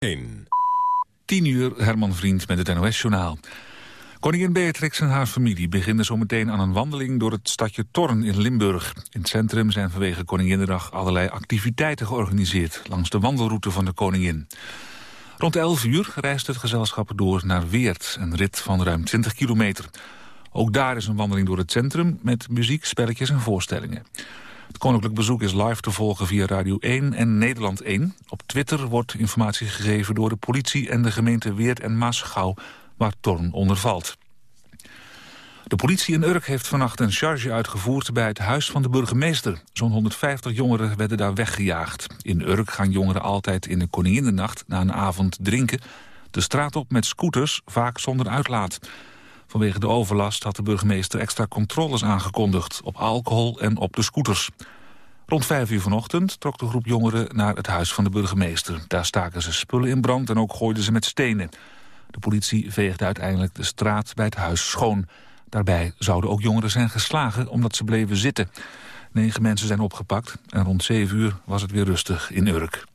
1. 10 uur, Herman Vriend met het NOS-journaal. Koningin Beatrix en haar familie beginnen zometeen aan een wandeling door het stadje Torn in Limburg. In het centrum zijn vanwege Koninginnedag allerlei activiteiten georganiseerd langs de wandelroute van de koningin. Rond 11 uur reist het gezelschap door naar Weert, een rit van ruim 20 kilometer. Ook daar is een wandeling door het centrum met muziek, spelletjes en voorstellingen. Het koninklijk bezoek is live te volgen via Radio 1 en Nederland 1. Op Twitter wordt informatie gegeven door de politie en de gemeente Weert en Maasgouw, waar Torn onder valt. De politie in Urk heeft vannacht een charge uitgevoerd bij het huis van de burgemeester. Zo'n 150 jongeren werden daar weggejaagd. In Urk gaan jongeren altijd in de Koninginnenacht na een avond drinken... de straat op met scooters, vaak zonder uitlaat. Vanwege de overlast had de burgemeester extra controles aangekondigd... op alcohol en op de scooters. Rond vijf uur vanochtend trok de groep jongeren naar het huis van de burgemeester. Daar staken ze spullen in brand en ook gooiden ze met stenen. De politie veegde uiteindelijk de straat bij het huis schoon. Daarbij zouden ook jongeren zijn geslagen omdat ze bleven zitten. Negen mensen zijn opgepakt en rond zeven uur was het weer rustig in Urk.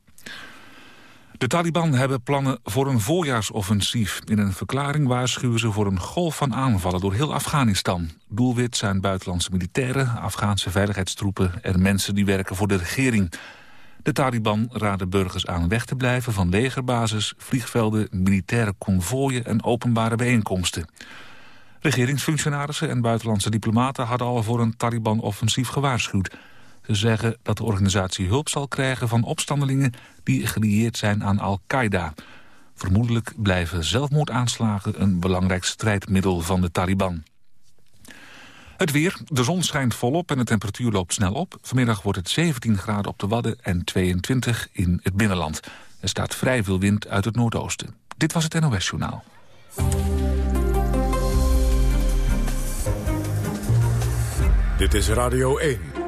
De Taliban hebben plannen voor een voorjaarsoffensief. In een verklaring waarschuwen ze voor een golf van aanvallen door heel Afghanistan. Doelwit zijn buitenlandse militairen, Afghaanse veiligheidstroepen... en mensen die werken voor de regering. De Taliban raden burgers aan weg te blijven van legerbasis... vliegvelden, militaire konvooien en openbare bijeenkomsten. Regeringsfunctionarissen en buitenlandse diplomaten... hadden al voor een Taliban-offensief gewaarschuwd... Ze zeggen dat de organisatie hulp zal krijgen van opstandelingen die gelieerd zijn aan Al-Qaeda. Vermoedelijk blijven zelfmoordaanslagen een belangrijk strijdmiddel van de Taliban. Het weer. De zon schijnt volop en de temperatuur loopt snel op. Vanmiddag wordt het 17 graden op de Wadden en 22 in het binnenland. Er staat vrij veel wind uit het noordoosten. Dit was het NOS Journaal. Dit is Radio 1.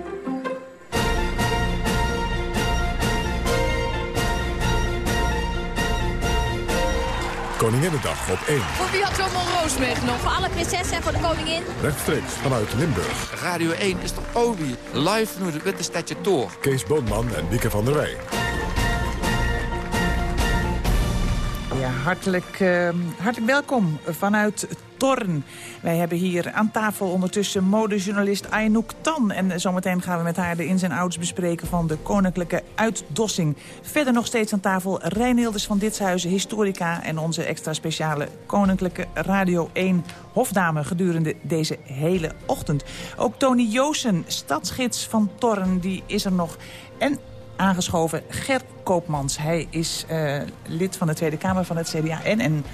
Koninginnedag op 1. Voor wie had zo'n roos meegenomen? Voor alle prinsessen en voor de koningin. Rechtstreeks vanuit Limburg. Radio 1 is toch Obi. Live vanuit het Witte Stadje Toor. Kees Boonman en Wieke van der Wij. Ja, hartelijk, uh, hartelijk welkom vanuit Torn. Wij hebben hier aan tafel ondertussen modejournalist Aynouk Tan. En zometeen gaan we met haar de ins en outs bespreken van de koninklijke uitdossing. Verder nog steeds aan tafel Reinilders van Ditshuizen, historica... en onze extra speciale koninklijke Radio 1 hofdame gedurende deze hele ochtend. Ook Tony Joosen, stadsgids van Torn, die is er nog. En aangeschoven Ger Koopmans. Hij is uh, lid van de Tweede Kamer van het CDA en een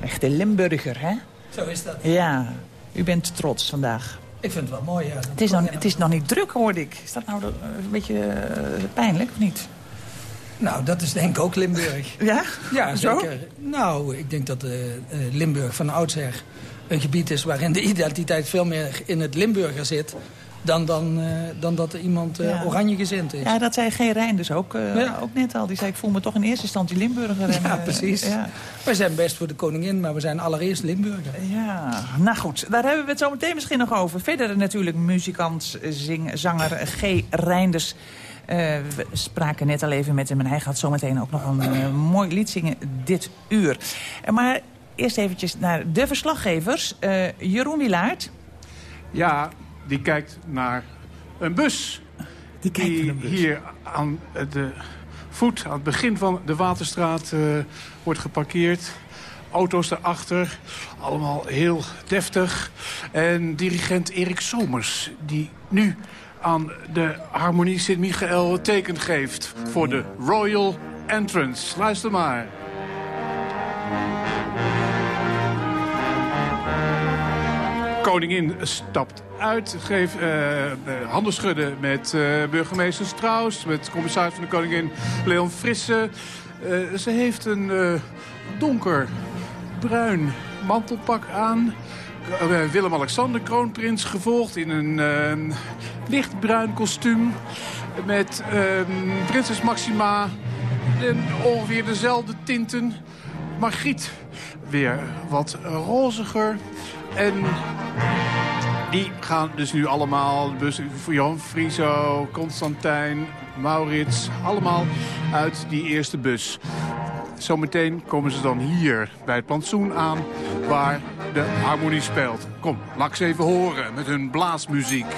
echte Limburger, hè? Zo is dat. Ja, u bent trots vandaag. Ik vind het wel mooi, ja. Het is, nog, het is nog niet druk, hoorde ik. Is dat nou een beetje uh, pijnlijk, of niet? Nou, dat is denk ik ook Limburg. Ja? Ja, Zo? zeker. Nou, ik denk dat uh, Limburg van oudsher een gebied is... waarin de identiteit veel meer in het Limburger zit dan, dan, uh, dan dat er iemand uh, Ja. oranje gezind is. Ja, dat zei G. Reinders ook, uh, Ja. ook net al. Die zei, ik voel me toch in eerste instantie Limburger. En, Ja, eh, precies. Ja. Wij zijn best voor de koningin, maar we zijn allereerst Limburger. Ja, nou goed, daar hebben we het zo meteen misschien nog over. Verder natuurlijk muzikant, zing, zanger G. Reinders. Eh, we spraken net al even met hem en hij gaat zo meteen ook nog een eh, mooi lied zingen dit uur. Eh, maar eerst eventjes naar de verslaggevers. Eh, Jeroen Wilaert. Ja, die kijkt naar een bus. Die kijkt naar een bus. hier aan de voet, aan het begin van de Waterstraat, eh, wordt geparkeerd. Auto's daarachter, allemaal heel deftig. En dirigent Erik Somers, die nu aan de Harmonie Sint-Michael teken geeft... voor de Royal Entrance. Luister maar. Koningin stapt uit, geeft eh, eh, handen schudden met eh, burgemeester Strauss... met commissaris van de Koningin Leon Frisse. Ze heeft een donker bruin mantelpak aan. Willem-Alexander, kroonprins, gevolgd in een lichtbruin kostuum... met prinses Maxima en ongeveer dezelfde tinten. Margriet weer wat roziger. En die gaan dus nu allemaal, dus Johan Frieso, Constantijn, Maurits, allemaal uit die eerste bus. zometeen komen ze dan hier bij het plantsoen aan waar de harmonie speelt. Kom, laat ze even horen met hun blaasmuziek.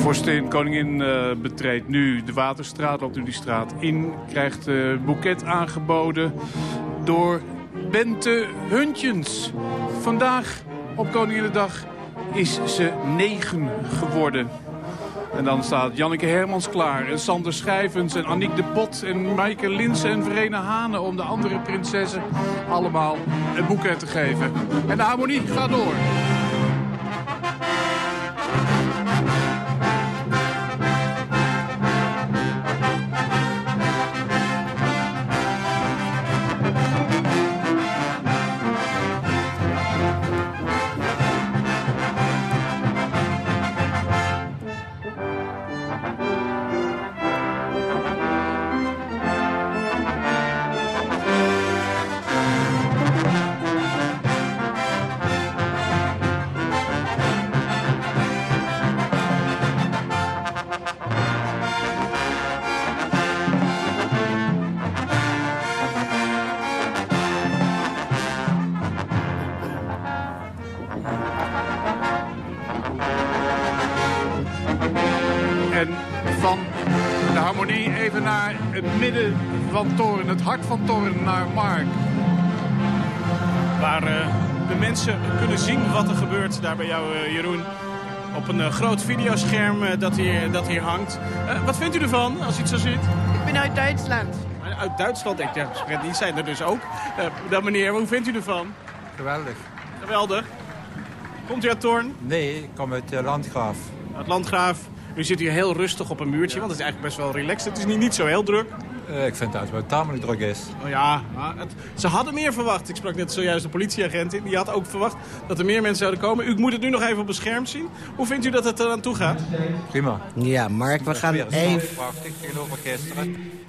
Vorstin koningin uh, betreedt nu de Waterstraat, loopt nu die straat in. Krijgt uh, boeket aangeboden door Bente Huntjens. Vandaag op Koninginnedag is ze negen geworden. En dan staat Janneke Hermans klaar. En Sander Schijvens en Annick de Pot en Maaike Linsen en Verena Hane... om de andere prinsessen allemaal een boeket te geven. En de harmonie gaat door. Kunnen zien wat er gebeurt daar bij jou, uh, Jeroen. Op een uh, groot videoscherm dat, hier, dat hier hangt. wat vindt u ervan als u het zo ziet? Ik ben uit Duitsland. Uit Duitsland? Ik dacht, die zijn er dus ook. dat meneer, hoe vindt u ervan? Geweldig. Geweldig. Komt u uit Toorn? Nee, ik kom uit Landgraaf. Uit Landgraaf. U zit hier heel rustig op een muurtje, want het is eigenlijk best wel relaxed. Het is niet, niet zo heel druk. Uh, ik vind dat het wel tamelijk druk is. Oh ja, het, ze hadden meer verwacht. Ik sprak net zojuist de politieagent in. Die had ook verwacht dat er meer mensen zouden komen. U moet het nu nog even op een scherm zien. Hoe vindt u dat het eraan toe gaat? Prima. Ja, Mark, we gaan even,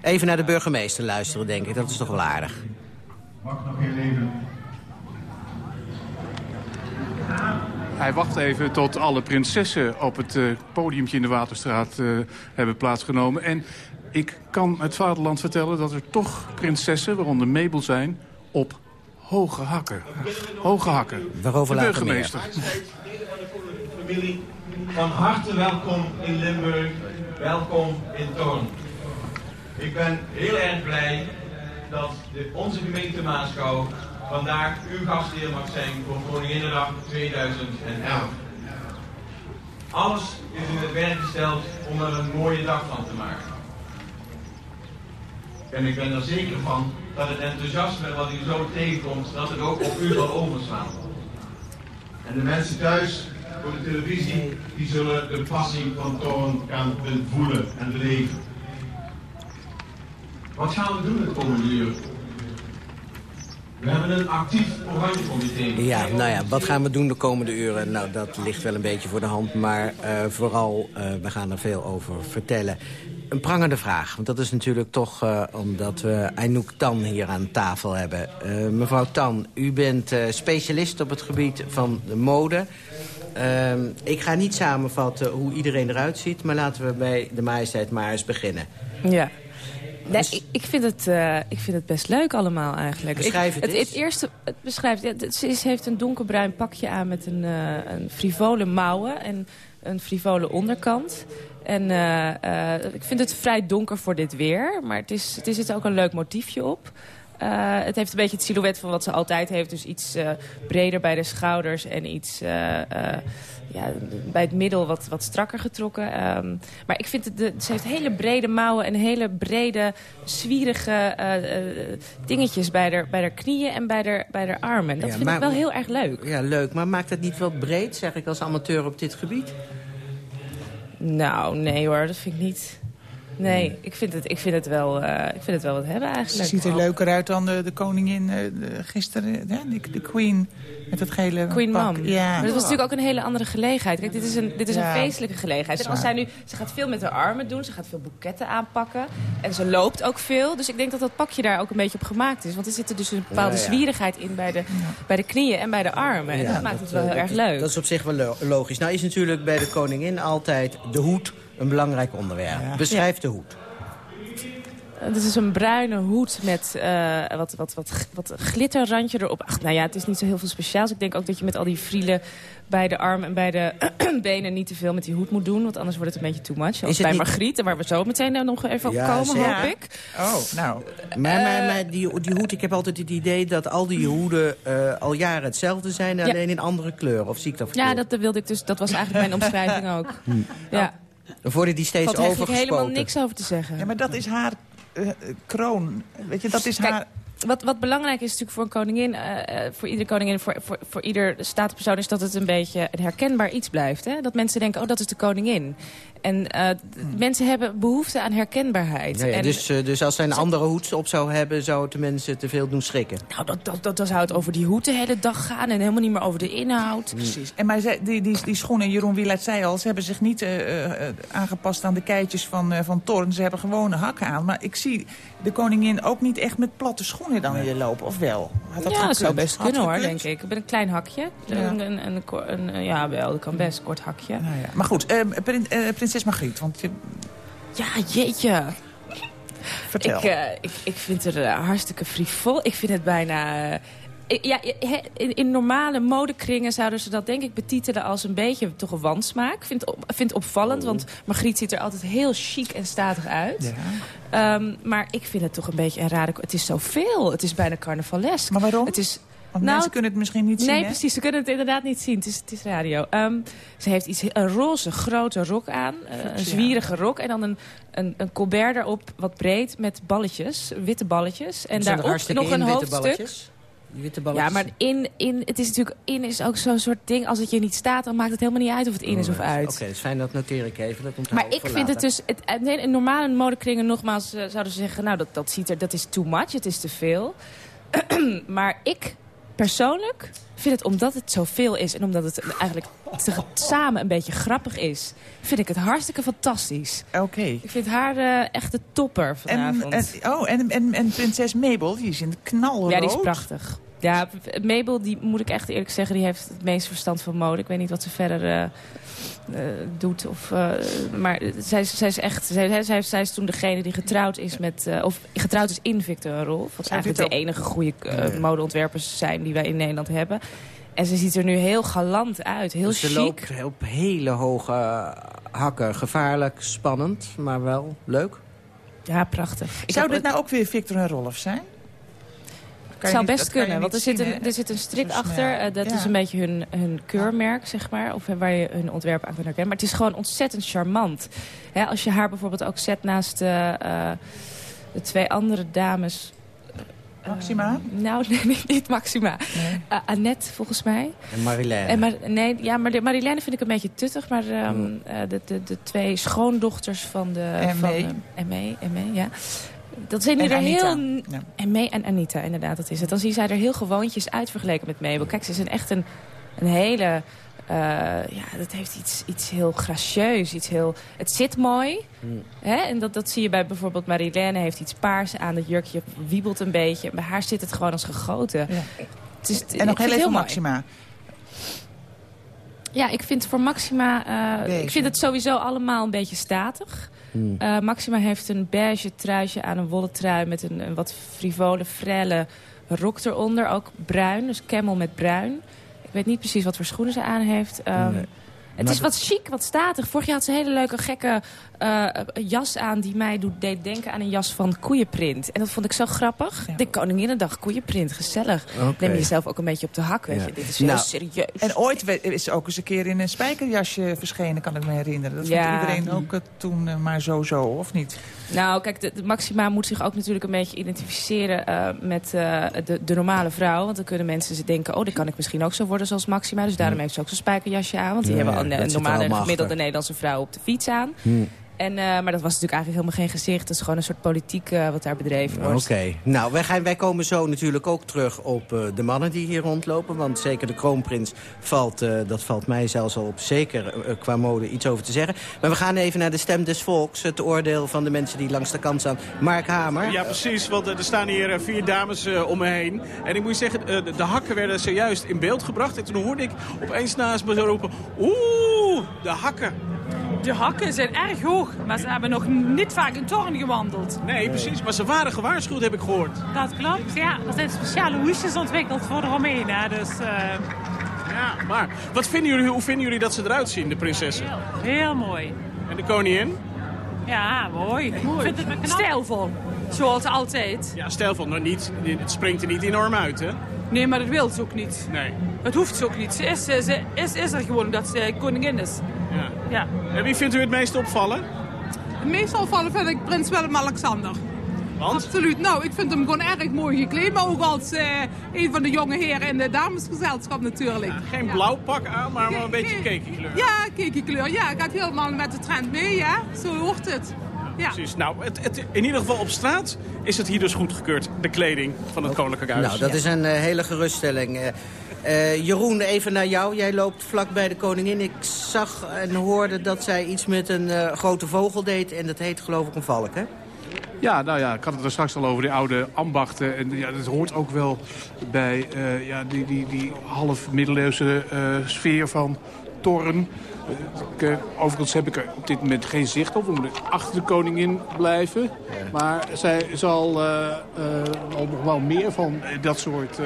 even naar de burgemeester luisteren, denk ik. Dat is toch wel aardig. Mag nog heel even Hij wacht even tot alle prinsessen op het uh, podiumtje in de Waterstraat uh, hebben plaatsgenomen. En ik kan het vaderland vertellen dat er toch prinsessen, waaronder Mabel zijn, op hoge hakken. Hoge hakken. Waarover de burgemeester. Familie, van harte welkom in Limburg. Welkom in Toorn. Ik ben heel erg blij dat de, onze gemeente Maasgouw vandaag uw gastheer mag zijn voor Koninginnedag 2011. Alles is in het werk gesteld om er een mooie dag van te maken. En ik ben er zeker van dat het enthousiasme wat u zo tegenkomt, dat het ook op u zal overslaan. En de mensen thuis voor de televisie, die zullen de passie van Toorn gaan voelen en beleven. Wat gaan we doen het komende uur? We hebben een actief oranje-comité. Ja, nou ja, wat gaan we doen de komende uren? Nou, dat ligt wel een beetje voor de hand, maar uh, vooral, uh, we gaan er veel over vertellen. Een prangende vraag, want dat is natuurlijk toch uh, omdat we Anouk Tan hier aan tafel hebben. mevrouw Tan, u bent specialist op het gebied van de mode. Ehm, ik ga niet samenvatten hoe iedereen eruit ziet, maar laten we bij de majesteit maar eens beginnen. Ja. Nee, ik, ik, vind het, uh, ik vind het best leuk allemaal eigenlijk. Beschrijf het, ik, het, het, eerste het beschrijft, ja, het, ze heeft een donkerbruin pakje aan met een, uh, een frivole mouwen en een frivole onderkant. En uh, ik vind het vrij donker voor dit weer, maar het, is, het is zit ook een leuk motiefje op. Uh, het heeft een beetje het silhouet van wat ze altijd heeft. Dus iets uh, breder bij de schouders en iets uh, ja, bij het middel wat, wat strakker getrokken. Um, maar ik vind het, de, ze heeft hele brede mouwen en hele brede, zwierige dingetjes bij haar, bij haar knieën en bij haar, bij haar armen. Dat ja, vind maar, ik wel heel erg leuk. Ja, leuk. Maar maakt het niet wel breed, zeg ik als amateur op dit gebied? Nou, nee hoor, dat vind ik niet. Nee, ik vind het, ik vind het, wel, eh, ik vind het wel wat hebben Ze eigenlijk. ziet er leuker uit dan de, de koningin eh, de- gisteren. hè, de, de queen met het gele Queen pak. Mom. Ja. Maar dat was natuurlijk ook een hele andere gelegenheid. Kijk, dit is een, dit is Ja. een feestelijke gelegenheid. En Dat als is zij nu, ze gaat veel met haar armen doen, ze gaat veel boeketten aanpakken. En ze loopt ook veel. Dus ik denk dat dat pakje daar ook een beetje op gemaakt is. Want er zit er dus een bepaalde Ja, ja. zwierigheid in bij de, bij de knieën en bij de armen. En Ja, dat maakt het wel eh, heel dat erg leuk. Dat is op zich wel lo- logisch. Nou is natuurlijk bij de koningin altijd de hoed een belangrijk onderwerp. Beschrijf de hoed. Het is een bruine hoed met eh, wat, wat, wat, wat glitterrandje erop. Ach, nou ja, het is niet zo heel veel speciaals. Ik denk ook dat je met al die frielen bij de arm en bij de benen niet te veel met die hoed moet doen. Want anders wordt het een beetje too much. Zoals het bij niet- Margriet, waar we zo meteen nou nog even op komen, zeker. hoop ik. Oh, nou. Maar, maar, maar die, die hoed, ik heb altijd het idee dat al die hoeden eh, al jaren hetzelfde zijn... Ja. alleen in andere kleuren. Of zie ik dat Ja, verkeerd? dat, dat wilde ik dus. Dat was eigenlijk mijn omschrijving ook. Ja, Dan worden die steeds valt eigenlijk overgespoten. helemaal niks over te zeggen. Ja, maar dat is haar eh, eh, kroon. Weet je, dat is Kijk, haar... Wat, wat belangrijk is natuurlijk voor een koningin, eh, eh, voor iedere koningin, voor, voor, voor ieder statenpersoon, is dat het een beetje een herkenbaar iets blijft. Hè? Dat mensen denken, oh, dat is de koningin. En eh, d- mensen hebben behoefte aan herkenbaarheid. Ja, ja, en, dus, eh, dus als zij een andere hoed op zou hebben... zou het de mensen te veel doen schrikken. Nou, dat, dat, dat, dan zou het over die hoed de hele dag gaan en helemaal niet meer over de inhoud. Precies. En maar die, die, die schoenen, Jeroen Wielaert zei al... ze hebben zich niet eh, eh, aangepast aan de keitjes van, eh van Torn. Ze hebben gewone hakken aan. Maar ik zie de koningin ook niet echt met platte schoenen dan hier lopen. Of wel? Had ja, dat zou best kunnen hoor, denk ik. Met een klein hakje. Ja. Een, een, een, ko- een- een- ja, wel, dat kan best, een kort hakje. Nou ja. Maar goed, prin- eh, prinses Margriet, want je, Ja, jeetje. vertel. Ik, eh, ik, ik vind het eh, hartstikke frivol. Ik vind het bijna... eh, ik- ja, in, in normale modekringen zouden ze dat denk ik betitelen als een beetje toch een wansmaak. Ik vind het op, vind opvallend, want Margriet ziet er altijd heel chic en statig uit. Ehm, maar ik vind het toch een beetje een rare... Het is zoveel. Het is bijna carnavalesk. Maar waarom? Het is, Want Nou, mensen kunnen het misschien niet zien, Nee, hè? precies. Ze kunnen het inderdaad niet zien. Het is, het is radio. Ehm, ze heeft iets, een roze grote rok aan. eh, een zwierige rok. En dan een, een, een colbert erop, wat breed, met balletjes. Witte balletjes. En er daarop hartstikke nog in, een witte hoofdstuk. witte balletjes? Ja, maar in, in, het is natuurlijk in is ook zo'n soort ding. Als het je niet staat, dan maakt het helemaal niet uit of het in is of uit. Oké, dat is fijn, dat noteer ik even. Dat Maar ik vind het dus... Het, het- nee, in normale modekringen nogmaals eh, zouden ze zeggen... nou, dat, dat, ziet er, dat is too much, het is te veel. maar ik persoonlijk vind het, omdat het zoveel is... en omdat het eigenlijk te- samen een beetje grappig is... vind ik het hartstikke fantastisch. Oké. Ik vind haar eh, echt de topper vanavond. en, oh, en, en, en prinses Mabel, die is in het knalrood. Ja, die is prachtig. Ja, Mabel, die moet ik echt eerlijk zeggen, die heeft het meest verstand van mode. Ik weet niet wat ze verder eh, doet. Of, eh, maar zij, zij is echt, zij, zij, zij is toen degene die getrouwd is met, eh, of getrouwd is in Victor Rolf. Wat eigenlijk de enige goede eh, modeontwerpers zijn die wij in Nederland hebben. En ze ziet er nu heel galant uit, heel Dus ze chic. loopt op hele hoge hakken. Gevaarlijk, spannend, maar wel leuk. Ja, prachtig. Ik Zou dit nou ook weer Victor en Rolf zijn? Het zou best kunnen, want er zit, een, een, er zit een strik achter. eh, dat Ja. is een beetje hun, hun keurmerk, zeg maar. Of waar je hun ontwerp aan kunt herkennen. Maar het is gewoon ontzettend charmant. Hè, als je haar bijvoorbeeld ook zet naast eh, eh, de twee andere dames... eh, Maxima? nou, nee, niet, niet Maxima. Eh, Annette, volgens mij. En Marilène. En maar, nee, ja, maar de Marilène vind ik een beetje tuttig. Maar ehm, eh, de, de, de twee schoondochters van de... Van, uh, Emme, Emme, ja. Dat zijn En er Anita. heel... Ja. Emme en Anita, inderdaad, dat is het. Dan zien zij er heel gewoontjes uit vergeleken met Mabel. Kijk, ze is een, echt een, een hele... eh, ja, dat heeft iets, iets heel gracieus. Iets heel, het zit mooi. Hè? En dat, dat zie je bij bijvoorbeeld Marilène. Heeft iets paars aan. Dat jurkje wiebelt een beetje. Bij haar zit het gewoon als gegoten. Ja. Het is, En nog heel even mooi. Maxima. Ja, ik vind voor Maxima... eh, ik vind het sowieso allemaal een beetje statig. Hmm. Eh, Maxima heeft een beige truitje aan een wollen trui... met een, een wat frivole, frelle rok eronder. Ook bruin, dus camel met bruin. Ik weet niet precies wat voor schoenen ze aan heeft. Ehm, Nee. Het Maar is wat chic, wat statig. Vorig jaar had ze hele leuke, gekke eh, een jas aan die mij doet, deed denken aan een jas van koeienprint. En dat vond ik zo grappig. De Koninginnedag koeienprint, gezellig. Oké. Neem jezelf ook een beetje op de hak, weet Ja. je. Dit is heel Nou, serieus. En ooit is ze ook eens een keer in een spijkerjasje verschenen, kan ik me herinneren. Dat Ja. vond iedereen ook eh, toen eh, maar zo zo, of niet? Nou, kijk, de, de Maxima moet zich ook natuurlijk een beetje identificeren eh, met eh, de, de normale vrouw. Want dan kunnen mensen ze denken, oh, dan kan ik misschien ook zo worden zoals Maxima. Dus daarom heeft ze ook zo'n spijkerjasje aan. Want die Ja, hebben een, er normale gemiddelde. Nederlandse vrouw op de fiets aan. Hm. En, eh, maar dat was natuurlijk eigenlijk helemaal geen gezicht. Dat is gewoon een soort politiek eh, wat daar bedreven wordt. Oké, nou wij, gaan, wij komen zo natuurlijk ook terug op eh, de mannen die hier rondlopen. Want zeker de kroonprins valt, eh, dat valt mij zelfs al op zeker qua mode iets over te zeggen. Maar we gaan even naar de stem des volks, het oordeel van de mensen die langs de kant staan. Mark Hamer. Ja, precies, want er staan hier vier dames eh, om me heen. En ik moet je zeggen, eh, de, de hakken werden zojuist in beeld gebracht. En toen hoorde ik opeens naast me zo roepen... Oeh, de hakken. De hakken zijn erg hoog, maar ze hebben nog niet vaak een toren gewandeld. Nee, precies, maar ze waren gewaarschuwd, heb ik gehoord. Dat klopt, ja. Er zijn speciale hoesjes ontwikkeld voor de Romeinen, dus eh, Ja, maar wat vinden jullie, hoe vinden jullie dat ze eruit zien, de prinsessen? heel mooi. En de koningin? Ja, mooi. Ik vind het stijlvol, zoals altijd. Ja, van, nou niet, het springt er niet enorm uit, hè? Nee, maar dat wil ze ook niet. Nee. Het hoeft ze ook niet. Ze is, eh, ze is, is er gewoon omdat ze koningin is. Ja. Ja. En wie vindt u het meest opvallen? Het meest opvallen vind ik prins Willem-Alexander. Want? Absoluut. Nou, ik vind hem gewoon erg mooi gekleed. Maar ook als eh, een van de jonge heren in de damesgezelschap natuurlijk. Geen blauw pak aan, maar wel een beetje cakey kleur. Ja, kijk kleur. Ja, gaat helemaal met de trend mee, ja. Zo hoort het. Ja. Precies. Nou, het, het, in ieder geval op straat is het hier dus goedgekeurd, de kleding van het Koninklijk Huis. Nou, dat is een eh, hele geruststelling. Eh, eh, Jeroen, even naar jou. Jij loopt vlak bij de koningin. Ik zag en hoorde dat zij iets met een eh, grote vogel deed. En dat heet geloof ik een valk, hè? Ja, nou ja, ik had het er straks al over die oude ambachten. En ja, dat hoort ook wel bij eh, ja, die, die, die half middeleeuwse eh, sfeer van Torren. Ik, eh, overigens heb ik er op dit moment geen zicht op. We moeten achter de koningin blijven. Maar zij zal eh, eh, nog wel meer van dat soort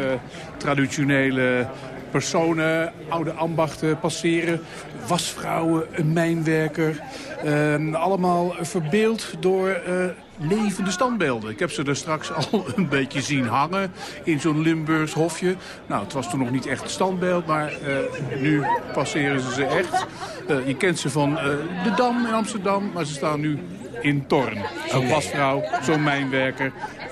traditionele personen, oude ambachten passeren. Wasvrouwen, een mijnwerker. eh, allemaal verbeeld door levende standbeelden. Ik heb ze er straks al een beetje zien hangen in zo'n Limburgs hofje. Nou, het was toen nog niet echt een standbeeld, maar eh, nu passeren ze ze echt. Eh, je kent ze van eh, de Dam in Amsterdam, maar ze staan nu in Torn. Zo'n wasvrouw, zo'n mijnwerker,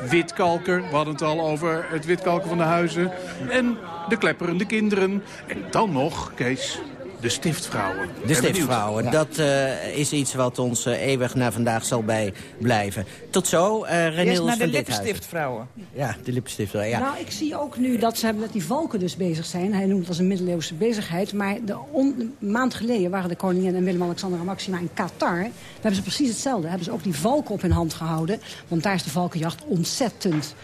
witkalker. We hadden het al over het witkalken van de huizen. En de klepperende kinderen. En dan nog, Kees, de stiftvrouwen. De stiftvrouwen, dat eh, is iets wat ons eh, eeuwig naar vandaag zal bijblijven. Tot zo, eh Eerst Reniels naar de van lippenstiftvrouwen. Ja, de lippenstiftvrouwen, ja. Nou, ik zie ook nu dat ze met die valken dus bezig zijn. Hij noemt het als een middeleeuwse bezigheid. Maar de on- een maand geleden waren de koningin en Willem-Alexander en Maxima in Qatar. Daar hebben ze precies hetzelfde. Hebben ze ook die valken op hun hand gehouden. Want daar is de valkenjacht ontzettend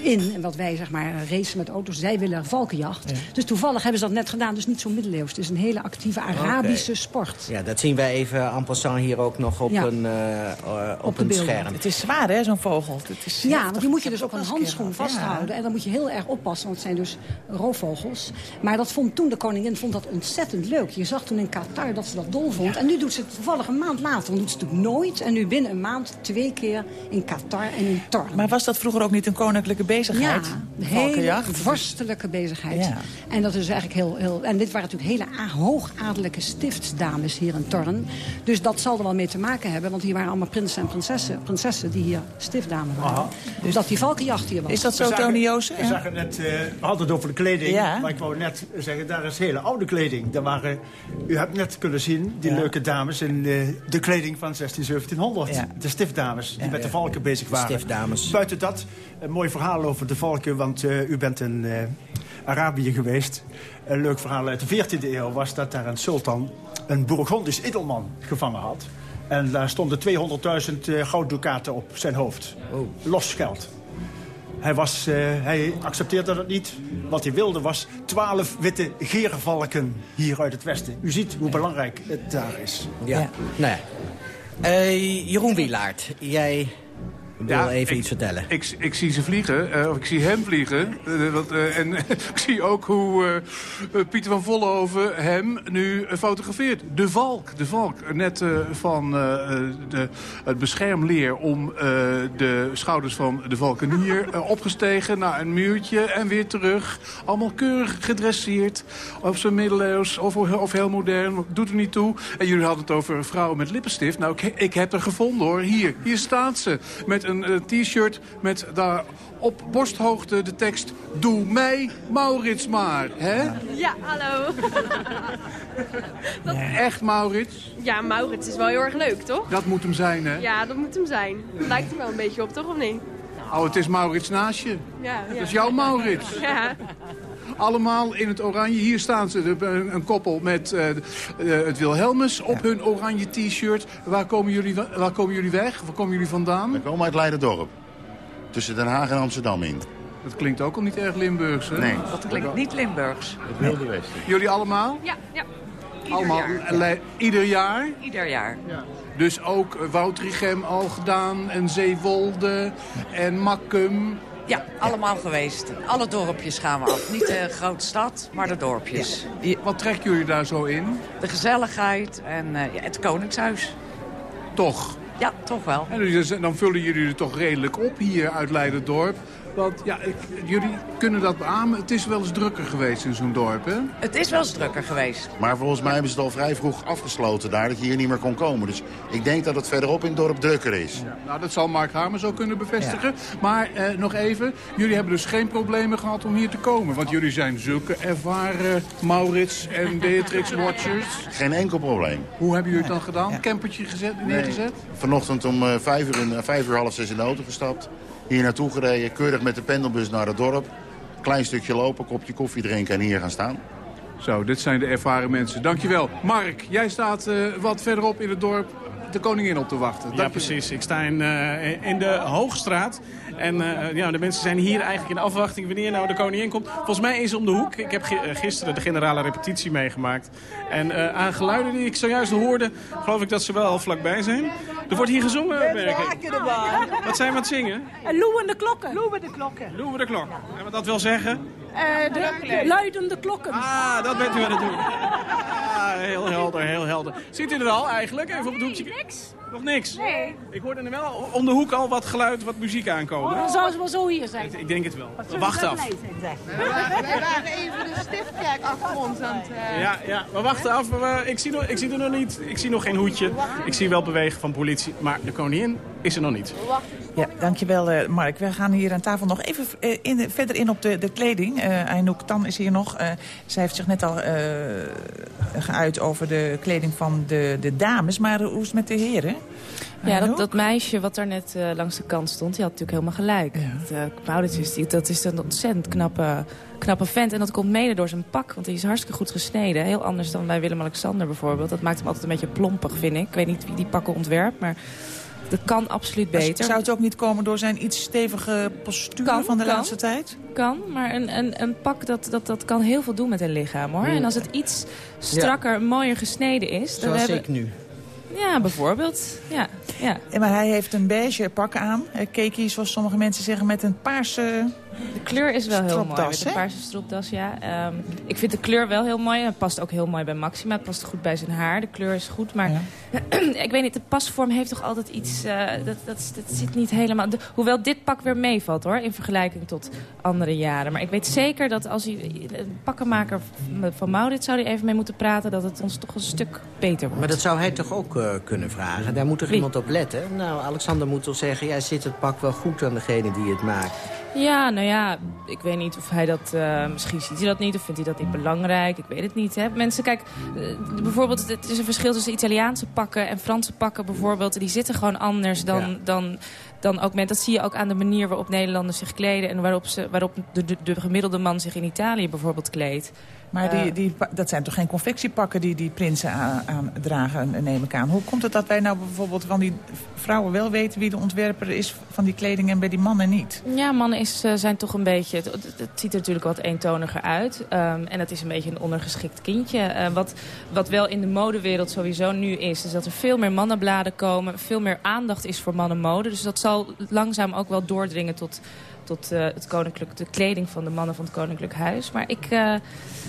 in. En wat wij zeg maar racen met auto's, zij willen valkenjacht. Dus toevallig hebben ze dat net gedaan. Dus niet zo middeleeuws. Het is een hele actieve Arabische sport. Ja, dat zien wij even en passant hier ook nog op Ja. een, eh, eh, op een scherm. Het is zwaar, hè, zo'n vogel. Het is Ja, want die moet je dus heb een handschoen vasthouden. En dan moet je heel erg oppassen, want het zijn dus roofvogels. Maar dat vond toen de koningin vond dat ontzettend leuk. Je zag toen in Qatar dat ze dat dol vond. En nu doet ze het toevallig een maand later. Dan doet ze het natuurlijk nooit. En nu binnen een maand twee keer in Qatar en in Torn. Ja. Maar was dat vroeger ook niet een bezigheid? Ja, hele valkenjacht? vorstelijke bezigheid. Ja. En dat is eigenlijk heel, heel... En dit waren natuurlijk hele hoogadellijke stiftsdames hier in Torn. Dus dat zal er wel mee te maken hebben. Want hier waren allemaal prinsen en prinsessen, prinsessen die hier stiftdames waren. Aha. Dus dat die valkenjacht hier was. Is dat zo, Tony Joosen? We zagen net, eh, we hadden het over de kleding. Ja. Maar ik wou net zeggen, daar is hele oude kleding. Daar waren, u hebt net kunnen zien, die Ja. leuke dames in eh, de kleding van 16, 1700. Ja. De stiftdames, die Ja. met de valken bezig waren. Stiftdames. Buiten dat, een mooi verhaal over de valken. Want eh, u bent in eh, Arabië geweest. Een leuk verhaal uit de 14e eeuw was dat daar een sultan een Bourgondisch edelman gevangen had. En daar stonden 200.000 eh, goudducaten op zijn hoofd. Los geld. Hij, was, eh, hij accepteerde dat niet. Wat hij wilde was 12 witte gerenvalken hier uit het westen. U ziet hoe belangrijk het daar is. Ja. Nou ja. Eh, Jeroen Wielaert, jij wil Ja, even ik- iets vertellen. Ik, ik zie ze vliegen, eh, of ik zie hem vliegen. Eh, eh, en ik zie ook hoe Pieter van Vollenhoven hem nu fotografeert. De valk, de valk. Net van de, het beschermleer om de schouders van de valkenier opgestegen naar een muurtje en weer terug. Allemaal keurig gedresseerd. Of ze middeleeuws of, of heel modern, doet er niet toe. En jullie hadden het over vrouwen met lippenstift. Nou, ik, ik heb er gevonden hoor. Hier, hier staat ze. Met een eh, t-shirt met daar op borsthoogte de tekst... Doe mij Maurits maar, hè? Ja, hallo. Echt Maurits? Ja, Maurits is wel heel erg leuk, toch? Dat moet hem zijn, hè? Ja, dat moet hem zijn. Lijkt er wel een beetje op, toch? Of niet? Oh, het is Maurits naast je. Ja, ja. Dat is jouw Maurits. Ja. Allemaal in het oranje. Hier staan ze, een, een koppel met eh, eh, het Wilhelmus op hun oranje t-shirt. Waar, komen jullie wa- waar komen jullie weg? Waar komen jullie vandaan? We komen uit Leiderdorp. Tussen Den Haag en Amsterdam in. Dat klinkt ook al niet erg Limburgs, hè? Nee. Dat klinkt niet Limburgs. Het Wilde Westen. Jullie allemaal? Ja, ja. allemaal jaar. le- ieder jaar? Ieder jaar. Dus ook eh, Woutrichem al gedaan en Zeewolde en Makkum. Ja, allemaal geweest. Alle dorpjes gaan we af. Niet de grote stad, maar de dorpjes. Wat trekken jullie daar zo in? De gezelligheid en eh, het Koningshuis. Toch? Ja, toch wel. En dus dan vullen jullie er toch redelijk op hier uit Leiderdorp. Want ja, ik, jullie kunnen dat beamen. Het is wel eens drukker geweest in zo'n dorp, hè? Het is wel eens drukker geweest. Maar volgens mij hebben ze het al vrij vroeg afgesloten daar, dat je hier niet meer kon komen. Dus ik denk dat het verderop in het dorp drukker is. Nou, dat zal Mark Hamer zo kunnen bevestigen. Maar eh, nog even, jullie hebben dus geen problemen gehad om hier te komen. Want jullie zijn zulke ervaren Maurits en Beatrix Watchers. Geen enkel probleem. Hoe hebben jullie het dan gedaan? Campertje gezet, neergezet? Vanochtend om eh, vijf uur, in, eh, vijf uur half zes in de auto gestapt. Hier naartoe gereden, keurig met de pendelbus naar het dorp. Klein stukje lopen, kopje koffie drinken en hier gaan staan. Zo, dit zijn de ervaren mensen. Dankjewel. Mark, jij staat eh, wat verderop in het dorp de koningin op te wachten. Ja, Dank precies. Ik sta in, eh, in de Hoogstraat. En eh, ja, de mensen zijn hier eigenlijk in afwachting wanneer nou de koningin komt. Volgens mij is ze om de hoek. Ik heb eh, gisteren de generale repetitie meegemaakt. En eh, aan geluiden die ik zojuist hoorde, geloof ik dat ze wel al vlakbij zijn. Er wordt hier gezongen, merk ik. Wat zijn we aan het zingen? Loeien de klokken. Loeien de klokken. Loeien de klok. En wat dat wil zeggen? Eh, de, de luidende klokken. Ah, dat bent u aan het doen. Ah, heel helder, heel helder. Ziet u er al eigenlijk? Even op het hoekje. niks. Nog niks? Nee. Ik hoorde er wel om de hoek al wat geluid, wat muziek aankomen. Oh, dan zou ze wel zo hier zijn. Ik denk het wel. We wachten af. Wij waren even de stiftkerk achter ons aan het... eh, Ja, ja, we wachten af. We- ik, zie nog, ik zie er nog niet. Ik zie nog geen hoedje. Ik zie wel bewegen van politie. Maar de koningin is er nog niet. Ja, dankjewel eh, Mark. We gaan hier aan tafel nog even eh, in, verder in op de, de kleding. Eh Aynouk Tan is hier nog. Eh, zij heeft zich net al eh, geuit over de kleding van de, de dames. Maar hoe is het met de heren? Ja, dat, dat meisje wat daar net eh, langs de kant stond, die had natuurlijk helemaal gelijk. Dat, eh, is, die, dat is een ontzettend knappe, knappe vent. En dat komt mede door zijn pak, want hij is hartstikke goed gesneden. Heel anders dan bij Willem-Alexander bijvoorbeeld. Dat maakt hem altijd een beetje plompig, vind ik. Ik weet niet wie die pakken ontwerpt, maar dat kan absoluut beter. Zou het ook niet komen door zijn iets stevige postuur Kan, van de kan. laatste tijd? Kan, maar een, een, een pak dat, dat, dat kan heel veel doen met een lichaam, hoor. En als het iets strakker, mooier gesneden is... dan Zoals hebben... ik nu. Ja, bijvoorbeeld. Ja, ja. Maar hij heeft een beige pak aan. Uh, Keki, zoals sommige mensen zeggen, met een paarse De kleur is wel heel mooi. Stropdas, Met een hè? paarse stropdas, ja. Ehm, ik vind de kleur wel heel mooi. Het past ook heel mooi bij Maxima. Het past goed bij zijn haar. De kleur is goed. Maar ik weet niet, de pasvorm heeft toch altijd iets... eh, dat, dat, dat zit niet helemaal... de- hoewel dit pak weer meevalt, hoor. In vergelijking tot andere jaren. Maar ik weet zeker dat als hij... Een pakkenmaker van Maurits zou hij even mee moeten praten... dat het ons toch een stuk beter wordt. Maar dat zou hij toch ook eh, kunnen vragen? Daar moet toch iemand op letten? Nou, Alexander moet toch zeggen... ja, zit het pak wel goed aan degene die het maakt? Ja, nou ja, ik weet niet of hij dat... eh, misschien ziet hij dat niet of vindt hij dat niet belangrijk. Ik weet het niet. Hè. Mensen, kijk, eh, bijvoorbeeld... Het is een verschil tussen Italiaanse pakken en Franse pakken bijvoorbeeld. Die zitten gewoon anders dan... Ja. dan dan ook met, dat zie je ook aan de manier waarop Nederlanders zich kleden... en waarop, ze, waarop de, de, de gemiddelde man zich in Italië bijvoorbeeld kleedt. Maar die, Eh, die, dat zijn toch geen confectiepakken die die prinsen aan, aan dragen, neem ik aan. Hoe komt het dat wij nou bijvoorbeeld van die vrouwen wel weten wie de ontwerper is van die kleding en bij die mannen niet? Ja, mannen is, eh, zijn toch een beetje... Het, ziet er natuurlijk wat eentoniger uit. Ehm, en het is een beetje een ondergeschikt kindje. Eh, wat, wat wel in de modewereld sowieso nu is... is dat er veel meer mannenbladen komen. Veel meer aandacht is voor mannenmode. Dus dat zal langzaam ook wel doordringen tot, tot eh, het koninklijk, de kleding van de mannen van het Koninklijk Huis. Maar ik, eh,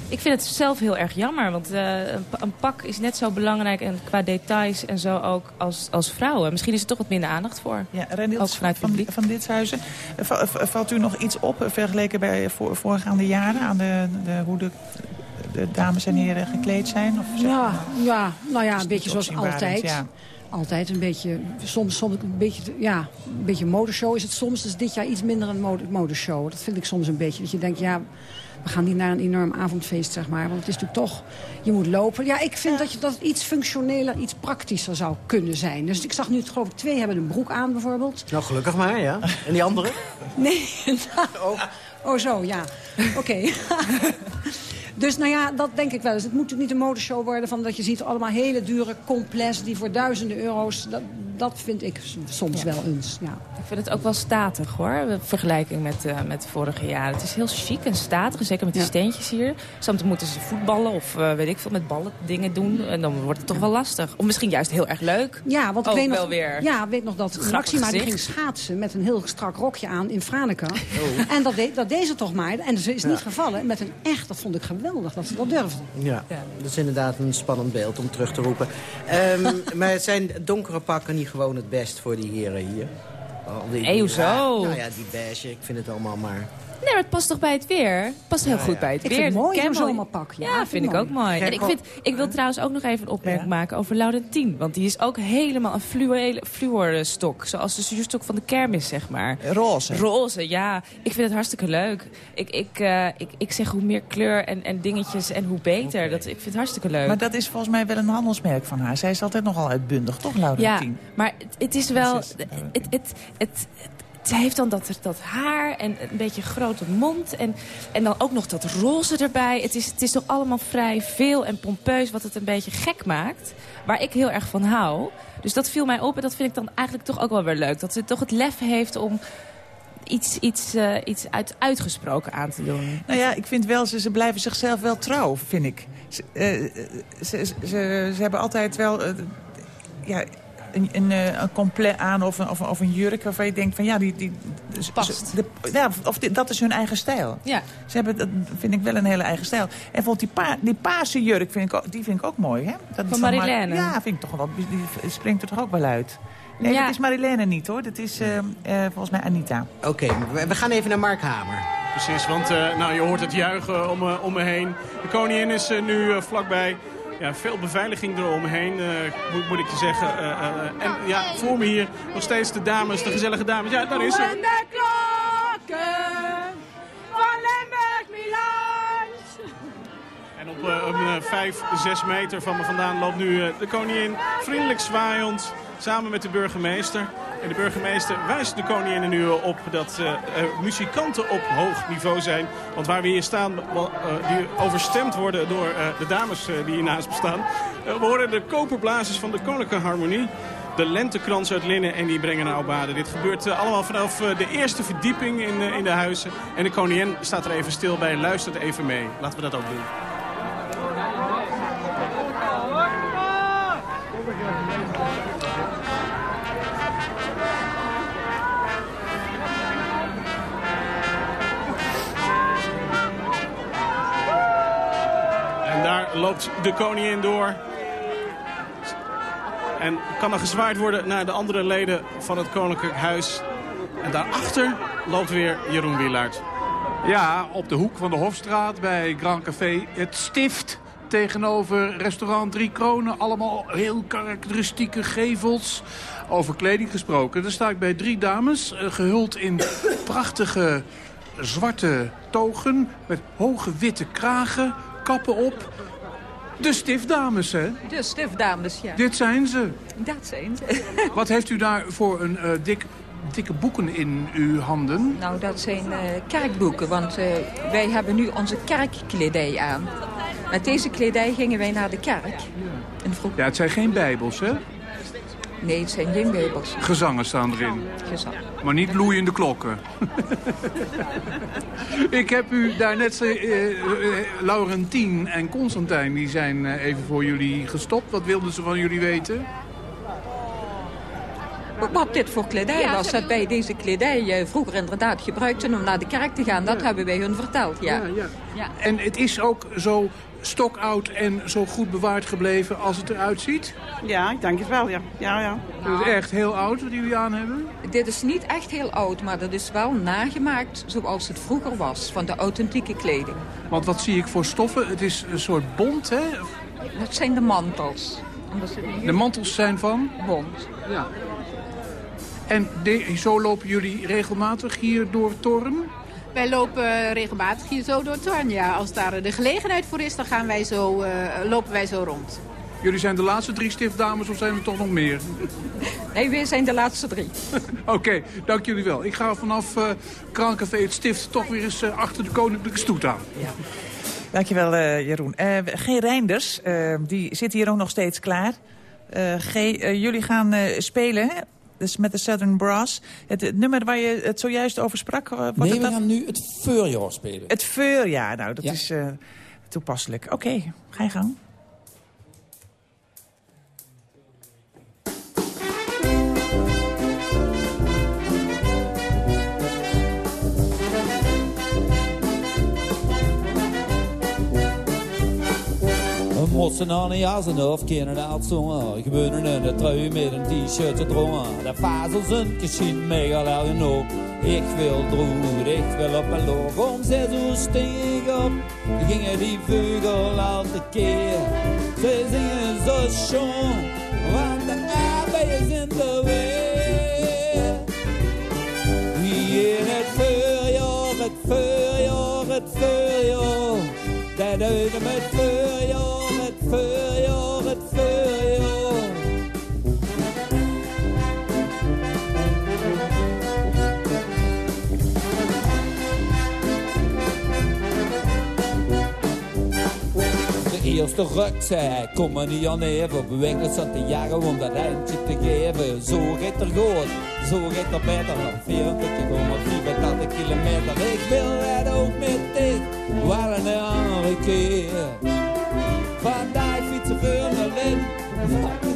ik vind het zelf heel erg jammer. Want eh, een, pa- een pak is net zo belangrijk en qua details en zo ook als, als vrouwen. Misschien is er toch wat minder aandacht voor. Ja, Renils Ook vanuit het van, publiek. van dit huizen. Va- va- Valt u nog iets op vergeleken bij voor, voorgaande jaren aan de, de, hoe de, de dames en heren gekleed zijn? Of Ja, maar- ja, nou ja, een beetje zoals altijd. ja. Altijd een beetje, soms, soms een beetje, ja, een beetje modeshow is het soms. Dus dit jaar iets minder een mode, modeshow. Dat vind ik soms een beetje. Dat je denkt, ja, we gaan niet naar een enorm avondfeest, zeg maar. Want het is natuurlijk toch, je moet lopen. Ja, ik vind dat, je, dat het iets functioneler, iets praktischer zou kunnen zijn. Dus ik zag nu, geloof ik, twee hebben een broek aan bijvoorbeeld. Nou, gelukkig maar, ja. En die andere? Nee, nou, oh zo, ja. Oké. Dus nou ja, dat denk ik wel eens. Het moet natuurlijk niet een modeshow worden van dat je ziet allemaal hele dure complets die voor duizenden euro's. Dat, dat vind ik soms wel eens. Ja. Ik vind het ook wel statig hoor, in vergelijking met, eh met vorige jaren. Het is heel chic en statig, zeker met die steentjes hier. Soms moeten ze voetballen of eh, weet ik veel, met ballen dingen doen. En dan wordt het toch wel lastig. Of misschien juist heel erg leuk. Ja, want ik weet wel nog, weer. Ja, ik weet nog dat Maxima die ging schaatsen met een heel strak rokje aan in Franeker. Oh. En dat, deed dat deed ze toch maar. En ze is niet gevallen met een echt, dat vond ik geweldig dat ze dat durfde. Ja, dat is inderdaad een spannend beeld om terug te roepen. Ehm, maar zijn donkere pakken niet gewoon het best voor die heren hier? Al die- hoezo? Nou ja, die beige, ik vind het allemaal maar... Nee, maar het past toch bij het weer? Het past heel Ja, goed ja. bij het Ik weer. vind het mooi, zo'n zomerpak. Ja, Ja, vind vind ik ook mooi. En ik, vind, ik wil trouwens ook nog even een opmerking maken over Laurentien. Want die is ook helemaal een fluor- fluorstok. Zoals de zuurstok van de kermis, zeg maar. Roze. Roze, ja. Ik vind het hartstikke leuk. Ik, ik, eh, ik, ik zeg hoe meer kleur en, en dingetjes en hoe beter. Dat, ik vind het hartstikke leuk. Maar dat is volgens mij wel een handelsmerk van haar. Zij is altijd nogal uitbundig, toch, Ja, Laurentien? maar het, het is wel... Het, het, het, zij heeft dan dat, dat haar en een beetje grote mond. En, en dan ook nog dat roze erbij. Het is, het is toch allemaal vrij veel en pompeus... wat het een beetje gek maakt. Waar ik heel erg van hou. Dus dat viel mij op en dat vind ik dan eigenlijk toch ook wel weer leuk. Dat ze toch het lef heeft om iets, iets, eh, iets uit, uitgesproken aan te doen. Nou ja, ik vind wel, ze, ze blijven zichzelf wel trouw, vind ik. Ze, eh, ze, ze, ze, ze hebben altijd wel eh, ja, een, een, eh, een complet aan of een, of, of een jurk waarvan je denkt van ja, die... die ze- Past. de, ja, of dat is hun eigen stijl. Ja. Ze hebben, dat vind ik wel een hele eigen stijl. En bijvoorbeeld die, pa, die paarse jurk, vind ik ook, die vind ik ook mooi. Hè? Dat Van Mar- Marilène? Ja, vind ik toch wel. Die springt er toch ook wel uit. Nee, Ja. dat is Marilène niet hoor. Dat is eh, eh, volgens mij Anita. Oké, we, we gaan even naar Mark Hamer. Precies, want eh, nou, je hoort het juichen om, om me heen. De koningin is nu vlakbij. Ja, veel beveiliging eromheen, eh moet, moet ik je zeggen. Eh, eh, en ja, voor me hier nog steeds de dames, de gezellige dames. Ja, daar is ze. En de klokken van Limburg Milan. En op een 5, 6 meter van me vandaan loopt nu de koningin vriendelijk zwaaiend samen met de burgemeester. En de burgemeester wijst de koningin nu op dat er muzikanten op hoog niveau zijn. Want waar we hier staan, eh, die overstemd worden door eh, de dames die hier naast me staan. eh, we horen de koperblazers van de Koninklijke Harmonie. De lentekrans uit linnen en die brengen naar baden. Dit gebeurt allemaal vanaf de eerste verdieping in, in de huizen. En de koningin staat er even stil bij, luistert even mee. Laten we dat ook doen. Loopt de koningin door. En kan er gezwaaid worden naar de andere leden van het Koninklijk Huis. En daarachter loopt weer Jeroen Wielaert. Ja, op de hoek van de Hofstraat bij Grand Café Het Stift. Tegenover restaurant Drie Kronen. Allemaal heel karakteristieke gevels. Over kleding gesproken. Daar sta ik bij drie dames. eh, gehuld in prachtige zwarte togen. Met hoge witte kragen. Kappen op. De stiftdames, hè? De stiftdames, ja. Dit zijn ze. Dat zijn ze. Wat heeft u daar voor een eh, dik dikke boeken in uw handen. Nou, dat zijn eh, kerkboeken, want eh, wij hebben nu onze kerkkledij aan. Met deze kledij gingen wij naar de kerk. Ja, het zijn geen bijbels, hè? Nee, het zijn geen bijbels. Gezangen staan erin. Gezang. Maar niet loeiende klokken. Ik heb u daarnet... Uh, uh, Laurentien en Constantijn die zijn uh, even voor jullie gestopt. Wat wilden ze van jullie weten? Wat dit voor kledij Ja, was, dat wij deze kledij eh, vroeger inderdaad gebruikten om naar de kerk te gaan. Dat hebben wij hun verteld, ja. Ja, ja. Ja. En het is ook zo stokoud en zo goed bewaard gebleven als het eruit ziet? Ja, ik denk het wel, ja. ja, ja. Het is echt heel oud wat jullie aan hebben? Dit is niet echt heel oud, maar dat is wel nagemaakt zoals het vroeger was, van de authentieke kleding. Want wat zie ik voor stoffen? Het is een soort bont, hè? Dat zijn de mantels. De mantels zijn van? Bont. Ja. En de- zo lopen jullie regelmatig hier door Toren? Wij lopen regelmatig hier zo door Torn, ja. Als daar de gelegenheid voor is, dan gaan wij zo, eh, lopen wij zo rond. Jullie zijn de laatste drie stiftdames of zijn er toch nog meer? Nee, wij zijn de laatste drie. Oké, dank jullie wel. Ik ga vanaf eh Kraancafé het Stift toch weer eens eh, achter de koninklijke stoet aan. Dankjewel, eh Jeroen. Eh, G. Reinders, die zit hier ook nog steeds klaar. Eh, G, jullie gaan eh, spelen, hè? Dus met de Southern Brass. Het, het nummer waar je het zojuist over sprak. eh, wordt Nee, het we gaan nu het voorjaar spelen. Het voorjaar, nou, dat Ja. is eh, toepasselijk. Oké, ga je gang. Mossen aan een jas en of kinderen uitzongen. Gewonnen in de trui met een t-shirt te drongen. De fazels een gezien mega al genoeg. Ik wil droed, ik wil op een loog. Om zes uur sting ik op. Gingen die vogel al te keer. Ze zingen zo schoon, want de arbeid is in de weer. Hier het voorjaar, het voorjaar, het voorjaar. Dat uit met voorjaar, eerste rugzak kom er niet aan even. Bewegen zat te jagen om dat eindje te geven. Zo gaat er goed, zo gaat er beter. 24,84 kilometer. Ik wil het ook met dit, wel een andere keer. Vandaag fietsen voor naar Lin.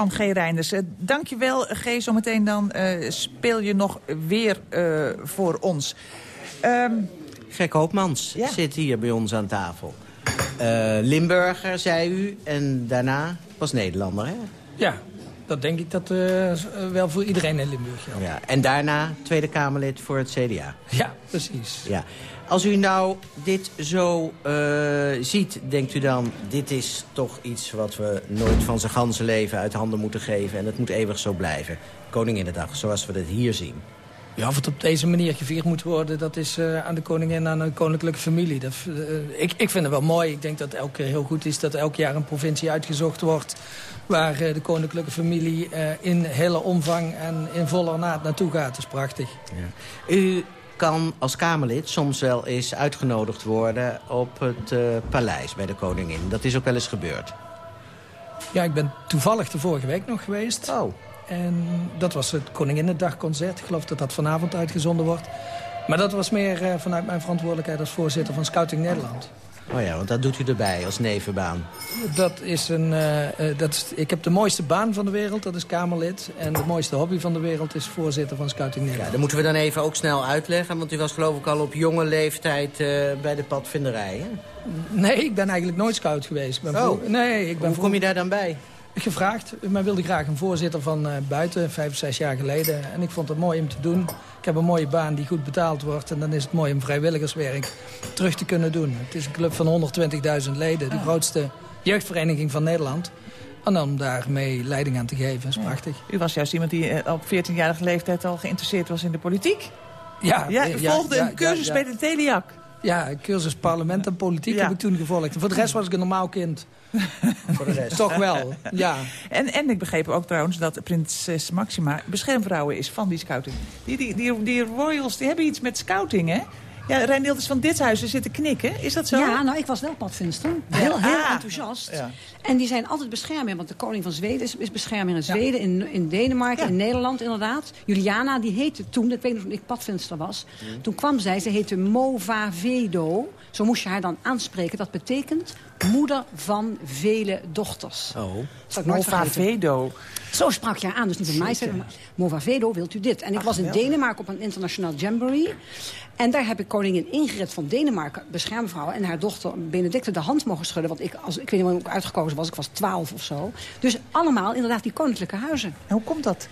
Van, G. Reinders. Eh, dankjewel, G. Zometeen dan eh, speel je nog weer eh, voor ons. Ehm, Gek Hoopmans zit hier bij ons aan tafel. Eh, Limburger, zei u. En daarna was Nederlander, hè? Ja, dat denk ik dat eh, wel voor iedereen in Limburg geldt. Ja. En daarna Tweede Kamerlid voor het CDA. Ja, precies. Ja. Als u nou dit zo eh, ziet, denkt u dan... dit is toch iets wat we nooit van zijn ganse leven uit handen moeten geven... en het moet eeuwig zo blijven. Koninginnedag, zoals we dit hier zien. Ja, of het op deze manier gevierd moet worden, dat is eh, aan de koningin en aan de koninklijke familie. Dat, eh, ik, ik vind het wel mooi. Ik denk dat het elk keer heel goed is dat elk jaar een provincie uitgezocht wordt... waar de koninklijke familie in hele omvang en in volle naad naartoe gaat. Dat is prachtig. Ja. U kan als Kamerlid soms wel eens uitgenodigd worden op het paleis bij de koningin. Dat is ook wel eens gebeurd. Ja, ik ben toevallig de vorige week nog geweest. Oh. En dat was het Koninginnedagconcert. Ik geloof dat dat vanavond uitgezonden wordt. Maar dat was meer uh, vanuit mijn verantwoordelijkheid als voorzitter van Scouting Nederland. Oh ja, want dat doet u erbij als nevenbaan. Dat is een, uh, dat is, ik heb de mooiste baan van de wereld, dat is Kamerlid. En de mooiste hobby van de wereld is voorzitter van Scouting Nederland. Ja, dat moeten we dan even ook snel uitleggen. Want u was geloof ik al op jonge leeftijd uh, bij de padvinderij, hè? Nee, ik ben eigenlijk nooit scout geweest. ben oh. nee, ik ben Hoe kom je daar dan bij? Gevraagd. Men wilde graag een voorzitter van uh, buiten, vijf, zes jaar geleden. En ik vond het mooi om te doen. Ik heb een mooie baan die goed betaald wordt. En dan is het mooi om vrijwilligerswerk terug te kunnen doen. Het is een club van 120.000 leden. De grootste jeugdvereniging van Nederland. En om daarmee leiding aan te geven, is prachtig. U was juist iemand die eh, op 14-jarige leeftijd al geïnteresseerd was in de politiek. Ja, ja, u volgde een cursus bij de Teliak. Ja, cursus parlement en politiek heb ik toen gevolgd. Voor de rest was ik een normaal kind. Voor de rest. Toch wel, ja. En, en ik begreep ook trouwens dat prinses Maxima beschermvrouwen is van die scouting. Die, die, die, die royals die hebben iets met scouting, hè? Ja, Reinhild is van dit huis, ze zitten knikken. Is dat zo? Ja, nou, ik was wel padvinster. Heel, heel ah. enthousiast. Ja. En die zijn altijd bescherming, want de koning van Zweden is, is bescherming in Zweden, in, in Denemarken, in Nederland inderdaad. Juliana, die heette toen, ik weet nog toen ik padvinster was, mm. toen kwam zij, ze heette Mova Vedo. Zo moest je haar dan aanspreken. Dat betekent moeder van vele dochters. Oh. Mova Vedo. Zo sprak je haar aan, dus niet van mij. Mova Vedo, wilt u dit? En ik was in Denemarken op een internationaal jamboree. En daar heb ik koningin Ingrid van Denemarken, beschermvrouw... en haar dochter Benedicte de hand mogen schudden. Want ik, als, ik weet niet hoe ik uitgekozen was, ik was twaalf of zo. Dus allemaal inderdaad die koninklijke huizen. En hoe komt dat?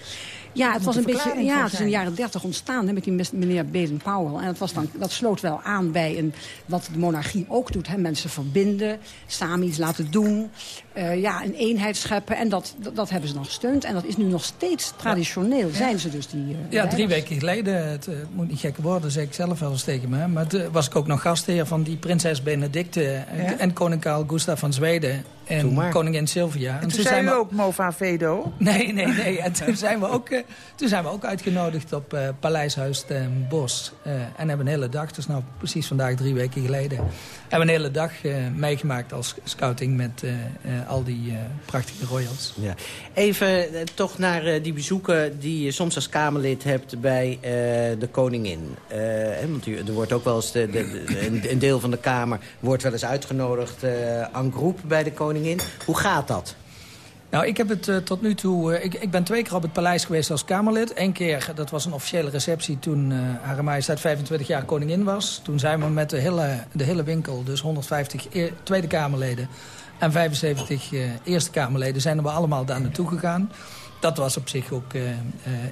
Ja, het was een beetje. Ja, het is in de jaren dertig ontstaan hè, met die meneer Baden-Powell. En dat, was dan, dat sloot wel aan bij een, wat de monarchie ook doet. Hè, mensen verbinden, samen iets laten doen. Uh, ja, een eenheid scheppen. En dat, dat, hebben ze dan gesteund. En dat is nu nog steeds traditioneel. Zijn ze dus die... Uh, ja, drie weken geleden, het uh, moet niet gekke worden, zei ik zelf wel eens tegen me. Maar was ik ook nog gastheer van die prinses Benedicte en koning Karl Gustav van Zweden en koningin Sylvia. En, en toen, zijn we ook Mova Vedo? Nee, nee, nee. En toen zijn we ook, uh, toen zijn we ook uitgenodigd op uh, Paleishuis ten Bos. Uh, en hebben een hele dag, dus nou precies vandaag drie weken geleden... hebben een hele dag meegemaakt als scouting met al die prachtige royals. Ja. Even toch naar die bezoeken die je soms als Kamerlid hebt bij de koningin. want u, er wordt ook wel eens, de, de, een deel van de Kamer wordt wel eens uitgenodigd aan groep bij de koningin. Hoe gaat dat? Nou, ik heb het uh, tot nu toe... Uh, ik, ik, ben twee keer op het paleis geweest als Kamerlid. Eén keer, dat was een officiële receptie toen uh, Hare Majesteit 25 jaar koningin was. Toen zijn we met de hele, de hele winkel, dus 150 e Tweede Kamerleden... en 75 Eerste Kamerleden, zijn we allemaal daar naartoe gegaan. Dat was op zich ook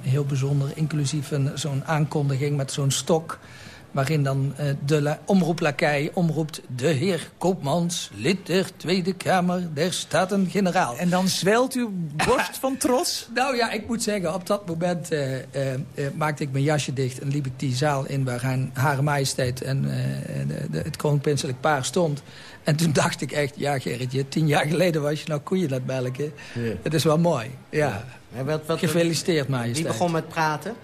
heel bijzonder, inclusief zo'n aankondiging met zo'n stok waarin dan uh, de omroeplakij omroept... de heer Koopmans, lid der Tweede Kamer der Staten-Generaal. En dan zwelt uw borst van trots? nou ja, ik moet zeggen, op dat moment uh, uh, maakte ik mijn jasje dicht... en liep ik die zaal in waar haar, Hare Majesteit en de, de, het kroonprinselijk paar stond... En toen dacht ik echt, ja Gerritje, tien jaar geleden was je nou koeien dat melken. Ja. Het is wel mooi, ja. ja. Wat, wat, Gefeliciteerd, majesteit. Wie begon met praten?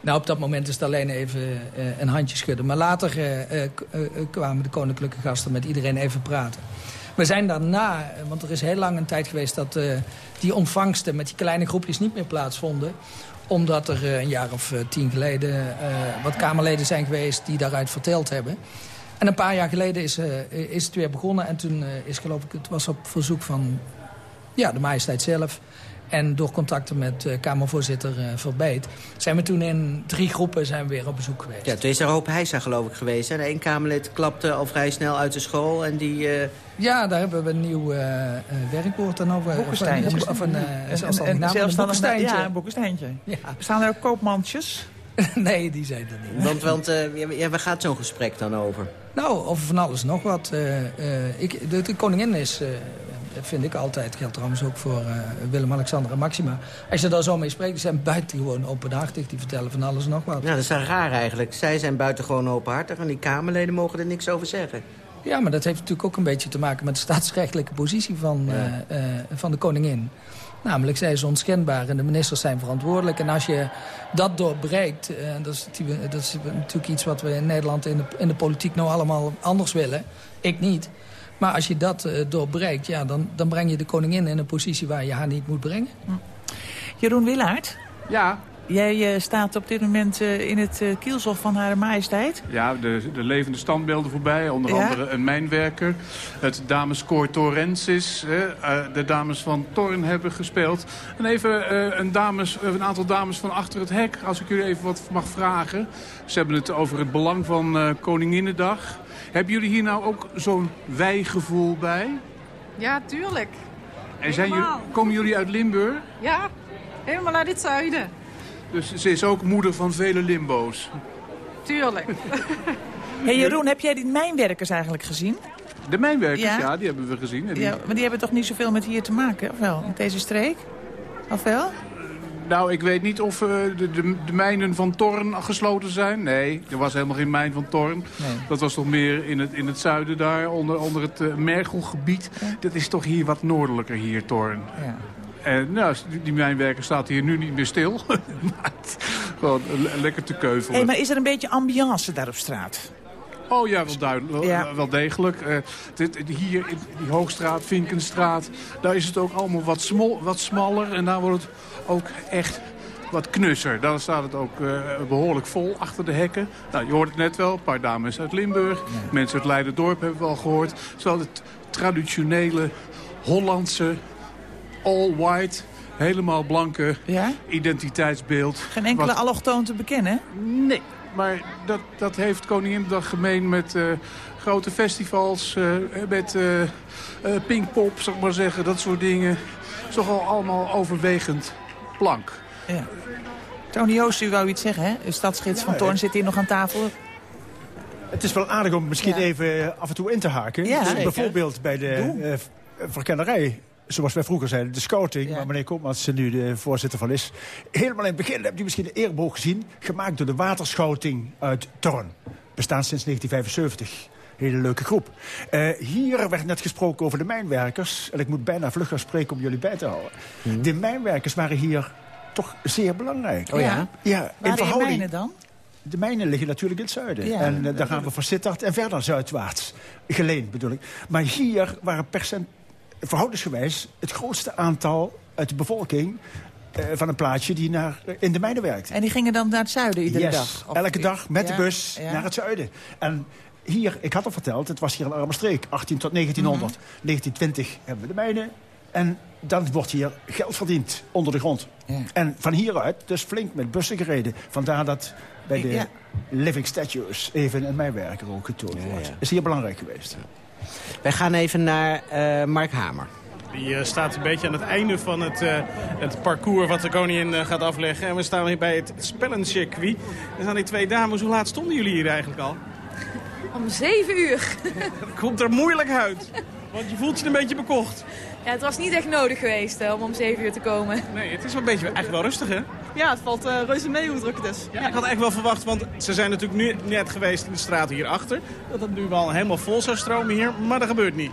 Nou, op dat moment is het alleen even uh, een handje schudden. Maar later uh, uh, kwamen de koninklijke gasten met iedereen even praten. We zijn daarna, want er is heel lang een tijd geweest... dat die ontvangsten met die kleine groepjes niet meer plaatsvonden omdat er een jaar of tien geleden wat Kamerleden zijn geweest... die daaruit verteld hebben. En een paar jaar geleden is, is het weer begonnen. En toen is geloof ik, het was op verzoek van ja, de majesteit zelf... En door contacten met uh, Kamervoorzitter uh, Verbeet... zijn we toen in drie groepen zijn we weer op bezoek geweest. Ja, toen is er Hoop Heijsa geloof ik geweest. En één Kamerlid klapte al vrij snel uit de school. En die, uh... Ja, daar hebben we een nieuw werkwoord dan over. Boekensteintje. Of een, zelfstandig naam. Een boekensteintje. Ja, een boekensteintje. Ja. Staan er ook koopmantjes? nee, die zijn er niet. Want, want uh, ja, waar gaat zo'n gesprek dan over? Nou, over van alles nog wat. Uh, uh, ik, de, de, koningin is, vind ik altijd, geldt trouwens ook voor Willem-Alexander en Maxima. Als je daar zo mee spreekt, die zijn buitengewoon openhartig. Die vertellen van alles nog wat. Ja, dat is raar eigenlijk. Zij zijn buitengewoon openhartig en die Kamerleden mogen er niks over zeggen. Ja, maar dat heeft natuurlijk ook een beetje te maken met de staatsrechtelijke positie van, ja. van de koningin. Namelijk, zij is onschendbaar en de ministers zijn verantwoordelijk. En als je dat doorbreekt, uh, dat, is, dat, is, natuurlijk iets wat we in Nederland in de, in de politiek nou allemaal anders willen. Ik niet. Maar als je dat uh, doorbreekt, ja, dan, dan breng je de koningin in een positie waar je haar niet moet brengen. Jeroen Willaert? Ja, Jij uh, staat op dit moment uh, in het uh, kielzog van Hare Majesteit. Ja, de, de levende standbeelden voorbij. Onder ja? andere een mijnwerker. Het dameskoor Torrensis. de dames van Torren hebben gespeeld. En even een, dames, een aantal dames van achter het hek. Als ik jullie even wat mag vragen. Ze hebben het over het belang van Koninginnedag. Hebben jullie hier nou ook zo'n wijgevoel bij? Ja, tuurlijk. En zijn jullie, komen jullie uit Limburg? Ja, helemaal uit het zuiden. Dus ze is ook moeder van vele limbo's. Tuurlijk. hey Jeroen, heb jij die mijnwerkers eigenlijk gezien? De mijnwerkers, ja, ja die hebben we gezien. En die... Ja, maar die hebben toch niet zoveel met hier te maken, of wel? Met deze streek? Of wel? Nou, ik weet niet of uh, de, de, de, mijnen van Torn gesloten zijn. Nee, er was helemaal geen mijn van Torn. Nee. Dat was toch meer in het, in het zuiden daar, onder, onder het uh, Mergelgebied. Ja. Dat is toch hier wat noordelijker hier, Torn. Ja. En nou, die mijnwerker staat hier nu niet meer stil. Gewoon lekker te keuvelen. Hey, maar is er een beetje ambiance daar op straat? Oh ja, wel, duidelijk, ja. wel degelijk. Uh, dit, hier in die Hoogstraat, Vinkenstraat, daar is het ook allemaal wat, smol, wat smaller. En daar wordt het ook echt wat knusser. Daar staat het ook uh, behoorlijk vol achter de hekken. Nou, je hoort het net wel, een paar dames uit Limburg. Ja. Mensen uit Leiderdorp hebben we al gehoord. Het is wel het traditionele Hollandse all white, helemaal blanke ja? identiteitsbeeld. Geen enkele wat... allochtoon te bekennen? Nee, maar dat, dat heeft Koninginnedag gemeen met uh, grote festivals, uh, met uh, Pinkpop, zal ik maar zeggen, dat soort dingen. Toch al allemaal overwegend blank. Ja. Tony Joost, u wou iets zeggen, hè? De stadsgids ja, van Toorn zit hier nog aan tafel. Het is wel aardig om misschien ja. even af en toe in te haken. Ja, dus bijvoorbeeld bij de verkennerij zoals wij vroeger zeiden, de scouting... Ja. waar meneer Koopmans nu de voorzitter van is. Helemaal in het begin hebt u misschien de eerboog gezien... gemaakt door de waterschouting uit Torn. Bestaan sinds 1975 hele leuke groep. Uh, hier werd net gesproken over de mijnwerkers. En ik moet bijna vlug gaan spreken om jullie bij te houden. Hmm. De mijnwerkers waren hier toch zeer belangrijk. Oh ja? Ja, in verhouding... mijnen dan? De mijnen liggen natuurlijk in het zuiden. Ja, en uh, daar gaan we van Sittard en verder zuidwaarts. Geleend bedoel ik. Maar hier waren percent verhoudingsgewijs het grootste aantal uit de bevolking... Uh, van een plaatsje die naar, in de mijnen werkt. En die gingen dan naar het zuiden iedere yes. dag? Of... elke dag met ja, de bus ja. naar het zuiden. En hier, ik had al verteld, het was hier een arme streek. 18 tot 1900. Mm -hmm. 1920 hebben we de mijnen. En dan wordt hier geld verdiend onder de grond. Ja. En van hieruit dus flink met bussen gereden. Vandaar dat bij de ja. Living Statues even een mijnwerker ook getoond wordt. Ja, Is hier belangrijk geweest. Wij gaan even naar uh, Mark Hamer. Die uh, staat een beetje aan het einde van het, uh, het parcours wat de koningin uh, gaat afleggen. En we staan hier bij het spellencircuit. Er staan die twee dames. Hoe laat stonden jullie hier eigenlijk al? Om zeven uur. Komt er moeilijk uit. Want je voelt je een beetje bekocht. Ja, het was niet echt nodig geweest uh, om om 7 uur te komen. Nee, het is wel een beetje echt wel rustig, hè? Ja, het valt uh, reuze mee hoe druk het is. Ja, ik had echt wel verwacht, want ze zijn natuurlijk nu net geweest in de straat hierachter. Dat het nu wel helemaal vol zou stromen hier, maar dat gebeurt niet.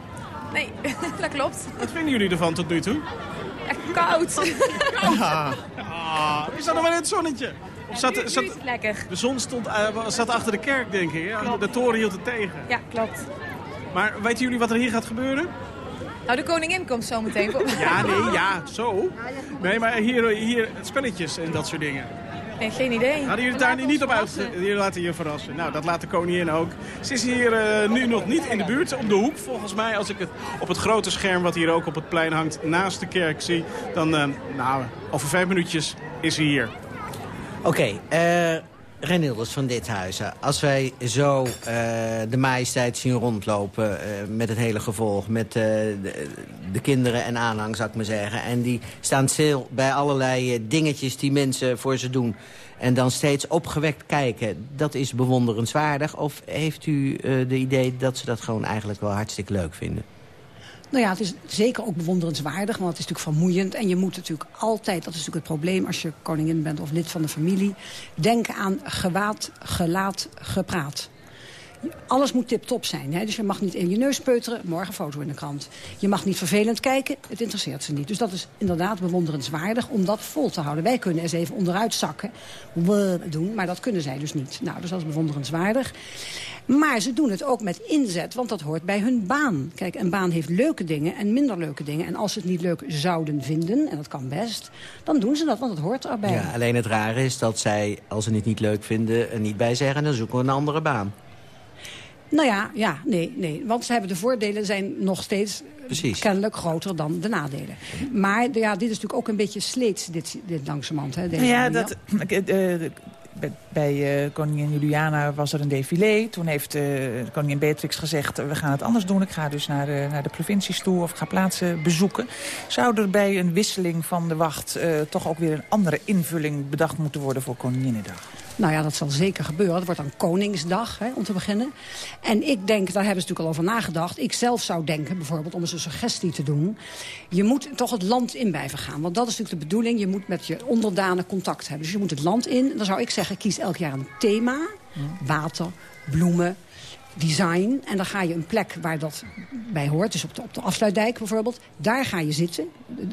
Nee, dat klopt. Wat vinden jullie ervan tot nu toe? Echt koud. Ja. Ah, is dat nog wel in het zonnetje? Zat, nu, zat, lekker. De zon stond, uh, zat achter de kerk, denk ik. Ja? De toren hield het tegen. Ja, klopt. Maar weten jullie wat er hier gaat gebeuren? Nou, de koningin komt zo meteen. ja, nee, ja, zo. Nee, maar hier, hier spelletjes en dat soort dingen. Nee, geen idee. Hadden jullie daar niet op uit? Jullie laten je verrassen. Nou, dat laat de koningin ook. Ze is hier uh, nu nog niet in de buurt, op de hoek volgens mij. Als ik het op het grote scherm wat hier ook op het plein hangt naast de kerk zie... dan, uh, nou, over vijf minuutjes is ze hier. Oké, okay, uh, Renilders van dit huis, als wij zo uh, de majesteit zien rondlopen... Uh, met het hele gevolg, met de, de, kinderen en aanhang, zou ik maar zeggen... en die staan stil bij allerlei dingetjes die mensen voor ze doen... en dan steeds opgewekt kijken, dat is bewonderenswaardig? Of heeft u de idee dat ze dat gewoon eigenlijk wel hartstikke leuk vinden? Nou ja, het is zeker ook bewonderenswaardig, want het is natuurlijk vermoeiend. En je moet natuurlijk altijd, dat is natuurlijk het probleem... als je koningin bent of lid van de familie... denken aan gewaad, gelaat, gepraat. Alles moet tip-top zijn. Hè? Dus je mag niet in je neus peuteren, morgen foto in de krant. Je mag niet vervelend kijken, het interesseert ze niet. Dus dat is inderdaad bewonderenswaardig om dat vol te houden. Wij kunnen eens even onderuit zakken, doen, maar dat kunnen zij dus niet. Nou, dus dat is bewonderenswaardig. Maar ze doen het ook met inzet, want dat hoort bij hun baan. Kijk, een baan heeft leuke dingen en minder leuke dingen. En als ze het niet leuk zouden vinden, en dat kan best... dan doen ze dat, want het hoort erbij. Ja, alleen het rare is dat zij, als ze het niet leuk vinden... er niet bij zeggen, dan zoeken we een andere baan. Nou ja, ja, nee, nee. Want ze hebben de voordelen zijn nog steeds Precies. kennelijk groter dan de nadelen. Maar ja, dit is natuurlijk ook een beetje sleets, dit, dit langzamerhand. Hè, deze ja, dat, uh, bij uh, koningin Juliana was er een défilé. Toen heeft uh, koningin Beatrix gezegd, we gaan het anders doen. Ik ga dus naar, uh, naar de provincies toe of ik ga plaatsen bezoeken. Zou er bij een wisseling van de wacht toch ook weer een andere invulling bedacht moeten worden voor Koninginnedag? Nou ja, dat zal zeker gebeuren. Het wordt dan Koningsdag, hè, om te beginnen. En ik denk, daar hebben ze natuurlijk al over nagedacht... ik zelf zou denken, bijvoorbeeld, om eens een suggestie te doen... je moet toch het land in blijven gaan. Want dat is natuurlijk de bedoeling. Je moet met je onderdanen contact hebben. Dus je moet het land in. Dan zou ik zeggen, kies elk jaar een thema. Water, bloemen, design. En dan ga je een plek waar dat bij hoort. Dus op de, op de afsluitdijk bijvoorbeeld. Daar ga je zitten,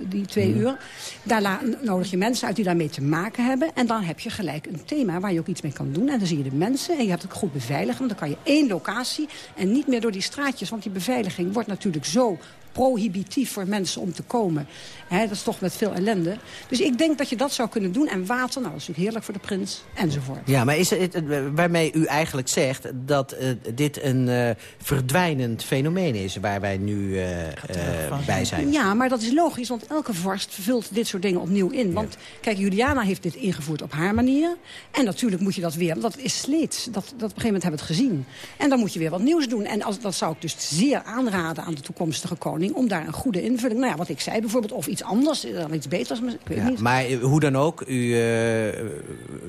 die twee Mhm. uur. Daar nodig je mensen uit die daarmee te maken hebben. En dan heb je gelijk een thema waar je ook iets mee kan doen. En dan zie je de mensen en je hebt het goed beveiligen. Want dan kan je één locatie en niet meer door die straatjes. Want die beveiliging wordt natuurlijk zo prohibitief voor mensen om te komen. Hè, dat is toch met veel ellende. Dus ik denk dat je dat zou kunnen doen. En water, nou, dat is natuurlijk heerlijk voor de prins, enzovoort. Ja, maar is het, waarmee u eigenlijk zegt dat uh, dit een uh, verdwijnend fenomeen is... waar wij nu uh, bij zijn? Ja, maar dat is logisch, want elke vorst vult dit soort dingen opnieuw in. Want kijk, Juliana heeft dit ingevoerd op haar manier. En natuurlijk moet je dat weer, dat is sleets. Dat, dat op een gegeven moment hebben we het gezien. En dan moet je weer wat nieuws doen. En als, dat zou ik dus zeer aanraden aan de toekomstige koning... om daar een goede invulling, nou ja, wat ik zei bijvoorbeeld... of iets anders, dan iets beters, ik weet ja, niet. Maar hoe dan ook, u uh,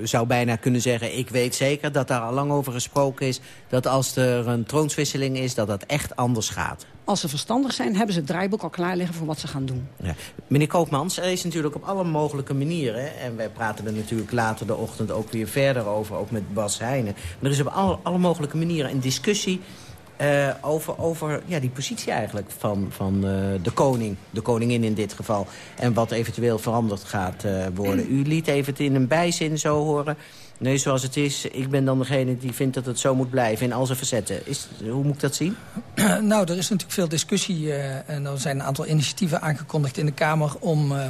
zou bijna kunnen zeggen... ik weet zeker dat daar al lang over gesproken is... dat als er een troonswisseling is, dat dat echt anders gaat. Als ze verstandig zijn, hebben ze het draaiboek al klaar liggen voor wat ze gaan doen. Ja. Meneer Koopmans, er is natuurlijk op alle mogelijke manieren... en wij praten er natuurlijk later de ochtend ook weer verder over... ook met Bas Heijnen. Maar er is op alle, alle mogelijke manieren een discussie... Uh, over, over ja, die positie eigenlijk van, van uh, de koning, de koningin in dit geval... en wat eventueel veranderd gaat uh, worden. U liet even het in een bijzin zo horen... Nee, zoals het is, ik ben dan degene die vindt dat het zo moet blijven in al zijn verzetten. Is, hoe moet ik dat zien? nou, er is natuurlijk veel discussie uh, en er zijn een aantal initiatieven aangekondigd in de Kamer... om uh,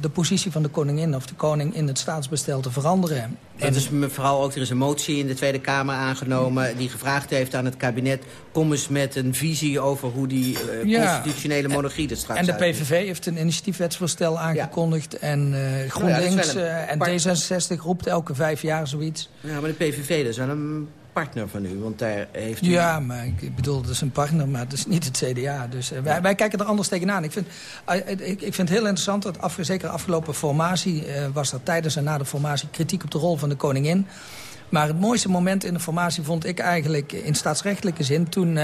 de positie van de koningin of de koning in het staatsbestel te veranderen. Dat is vooral ook, er is een motie in de Tweede Kamer aangenomen... die gevraagd heeft aan het kabinet... kom eens met een visie over hoe die uh, ja. constitutionele monarchie er straks En de. PVV heeft een initiatiefwetsvoorstel aangekondigd... Ja. en GroenLinks nou ja, en D66 roept elke vijf jaar zoiets. Ja, maar de PVV dat is wel een partner van u, want daar heeft u... Ja, maar ik bedoel, dat is een partner, maar het is niet het CDA. Dus uh, wij, wij, kijken er anders tegenaan. Ik vind, uh, ik, ik, vind het heel interessant, dat af, zeker afgelopen formatie... Uh, was er tijdens en na de formatie kritiek op de rol van de koningin. Maar het mooiste moment in de formatie vond ik eigenlijk in staatsrechtelijke zin... toen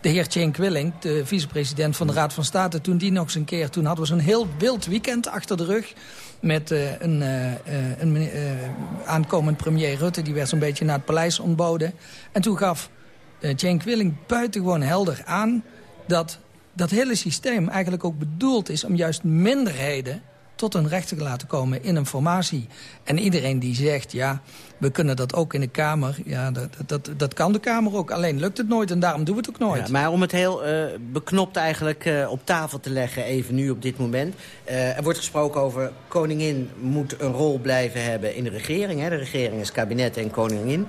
de heer Cenk Willing, de vicepresident van de Raad van State... toen die nog eens een keer, toen hadden we zo'n heel wild weekend achter de rug... met uh, een, uh, een uh, aankomend premier Rutte, die werd zo'n beetje naar het paleis ontboden. En toen gaf Cenk Willing buitengewoon helder aan... dat dat hele systeem eigenlijk ook bedoeld is om juist minderheden tot een recht te laten komen in een formatie. En iedereen die zegt, ja, we kunnen dat ook in de Kamer. Ja, dat, dat, dat kan de Kamer ook. Alleen lukt het nooit en daarom doen we het ook nooit. Ja, maar om het heel uh, beknopt eigenlijk uh, op tafel te leggen, even nu op dit moment. Uh, er wordt gesproken over koningin moet een rol blijven hebben in de regering. Hè? De regering is kabinet en koningin.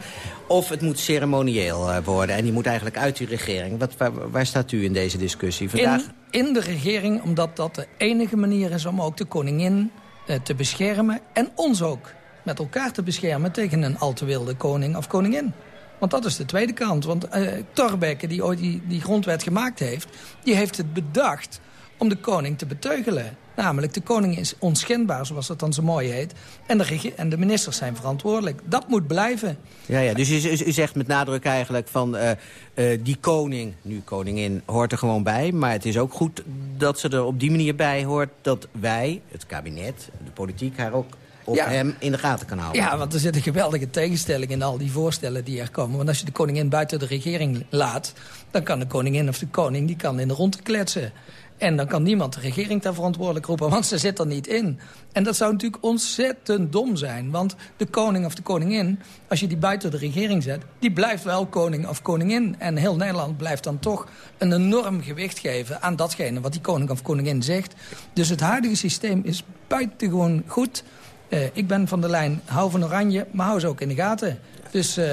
Of het moet ceremonieel worden en die moet eigenlijk uit die regering. Wat, waar, waar staat u in deze discussie vandaag? In, in de regering, omdat dat de enige manier is om ook de koningin te beschermen. En ons ook. Met elkaar te beschermen tegen een al te wilde koning of koningin. Want dat is de tweede kant. Want uh, Thorbecke, die ooit die, die grondwet gemaakt heeft... die heeft het bedacht om de koning te beteugelen. Namelijk, de koning is onschendbaar, zoals dat dan zo mooi heet. En de, en de ministers zijn verantwoordelijk. Dat moet blijven. Ja, ja dus u, zegt met nadruk eigenlijk van... Uh, uh, die koning, nu koningin, hoort er gewoon bij. Maar het is ook goed dat ze er op die manier bij hoort... dat wij, het kabinet, de politiek, haar ook op Ja. hem in de gaten kan houden. Ja, want er zit een geweldige tegenstelling in al die voorstellen die er komen. Want als je de koningin buiten de regering laat... dan kan de koningin of de koning die kan in de ronde kletsen. En dan kan niemand de regering daar verantwoordelijk roepen, want ze zit er niet in. En dat zou natuurlijk ontzettend dom zijn. Want de koning of de koningin, als je die buiten de regering zet... die blijft wel koning of koningin. En heel Nederland blijft dan toch een enorm gewicht geven... aan datgene wat die koning of koningin zegt. Dus het huidige systeem is buitengewoon goed... Uh, ik ben van de lijn, hou van oranje, maar hou ze ook in de gaten. Dus uh,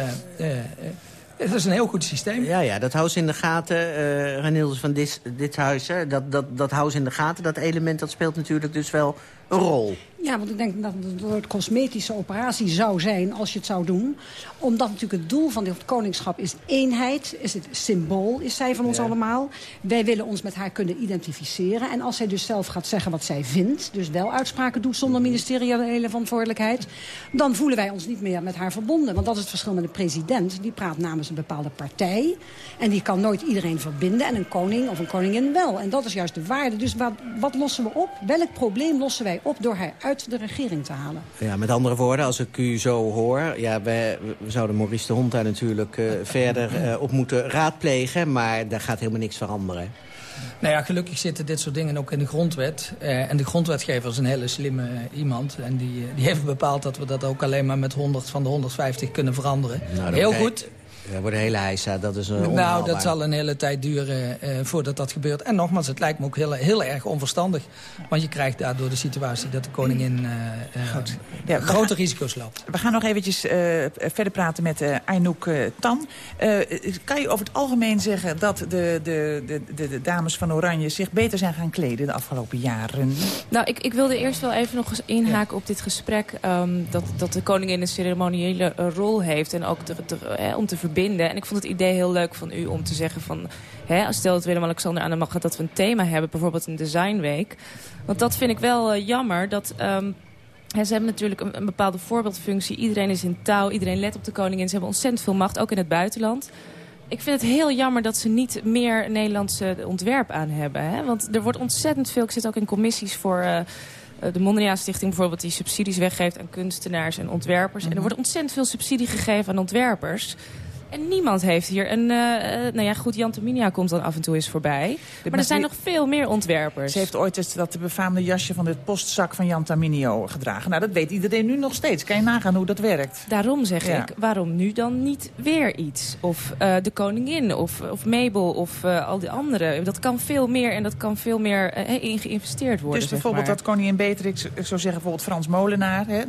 het is een heel goed systeem. Ja, ja, dat hou ze in de gaten, uh, van dit, huis. Dat, dat, dat hou ze in de gaten, dat element dat speelt natuurlijk dus wel een rol. Ja, want ik denk dat het een soort cosmetische operatie zou zijn als je het zou doen. Omdat natuurlijk het doel van dit koningschap is eenheid. Is het symbool, is zij van ons Ja. allemaal. Wij willen ons met haar kunnen identificeren. En als zij dus zelf gaat zeggen wat zij vindt... dus wel uitspraken doet zonder ministeriële verantwoordelijkheid... dan voelen wij ons niet meer met haar verbonden. Want dat is het verschil met een president. Die praat namens een bepaalde partij. En die kan nooit iedereen verbinden. En een koning of een koningin wel. En dat is juist de waarde. Dus wat, wat lossen we op? Welk probleem lossen wij op door haar uit de regering te halen? Ja, met andere woorden, als ik u zo hoor... Ja, wij, we zouden Maurice de Hond daar natuurlijk uh, verder uh, op moeten raadplegen... maar daar gaat helemaal niks veranderen. Nou ja, gelukkig zitten dit soort dingen ook in de grondwet. Uh, en de grondwetgever is een hele slimme iemand. En die, die heeft bepaald dat we dat ook alleen maar met 100 van de 150 kunnen veranderen. Nou, Heel goed. Dat wordt een hele heisa, dat is een Nou, dat zal een hele tijd duren uh, voordat dat gebeurt. En nogmaals, het lijkt me ook heel, heel erg onverstandig. Want je krijgt daardoor de situatie dat de koningin uh, Goed. ja, grote risico's loopt. We gaan nog eventjes uh, verder praten met uh, Aynouk uh, Tan. Uh, kan je over het algemeen zeggen dat de, de, de, de, de dames van Oranje zich beter zijn gaan kleden de afgelopen jaren? Nou, ik, ik wilde eerst wel even nog eens inhaken ja. op dit gesprek. Um, dat, dat de koningin een ceremoniële rol heeft en ook de, de, eh, om te verbinden. En ik vond het idee heel leuk van u om te zeggen van... Hè, stel dat Willem-Alexander aan de macht gaat dat we een thema hebben. Bijvoorbeeld een designweek. Want dat vind ik wel uh, jammer. Dat, um, hè, ze hebben natuurlijk een, een, bepaalde voorbeeldfunctie. Iedereen is in touw. Iedereen let op de koningin. Ze hebben ontzettend veel macht, ook in het buitenland. Ik vind het heel jammer dat ze niet meer Nederlandse ontwerp aan hebben. Hè? Want er wordt ontzettend veel... Ik zit ook in commissies voor... Uh, de Mondriaan Stichting bijvoorbeeld die subsidies weggeeft aan kunstenaars en ontwerpers. Mm -hmm. En er wordt ontzettend veel subsidie gegeven aan ontwerpers. En niemand heeft hier een... Uh, nou ja, goed, Jan Terminia komt dan af en toe eens voorbij. De maar er zijn nog veel meer ontwerpers. Ze heeft ooit eens dat de befaamde jasje van het postzak van Jan Terminio gedragen. Nou, dat weet iedereen nu nog steeds. Kan je nagaan hoe dat werkt? Daarom zeg ja. ik, waarom nu dan niet weer iets? Of uh, de koningin, of, of Mabel, of uh, al die anderen. Dat kan veel meer en dat kan veel meer in geïnvesteerd worden. Dus bijvoorbeeld zeg dat koningin Beatrix, ik zou zeggen bijvoorbeeld Frans Molenaar... Hè,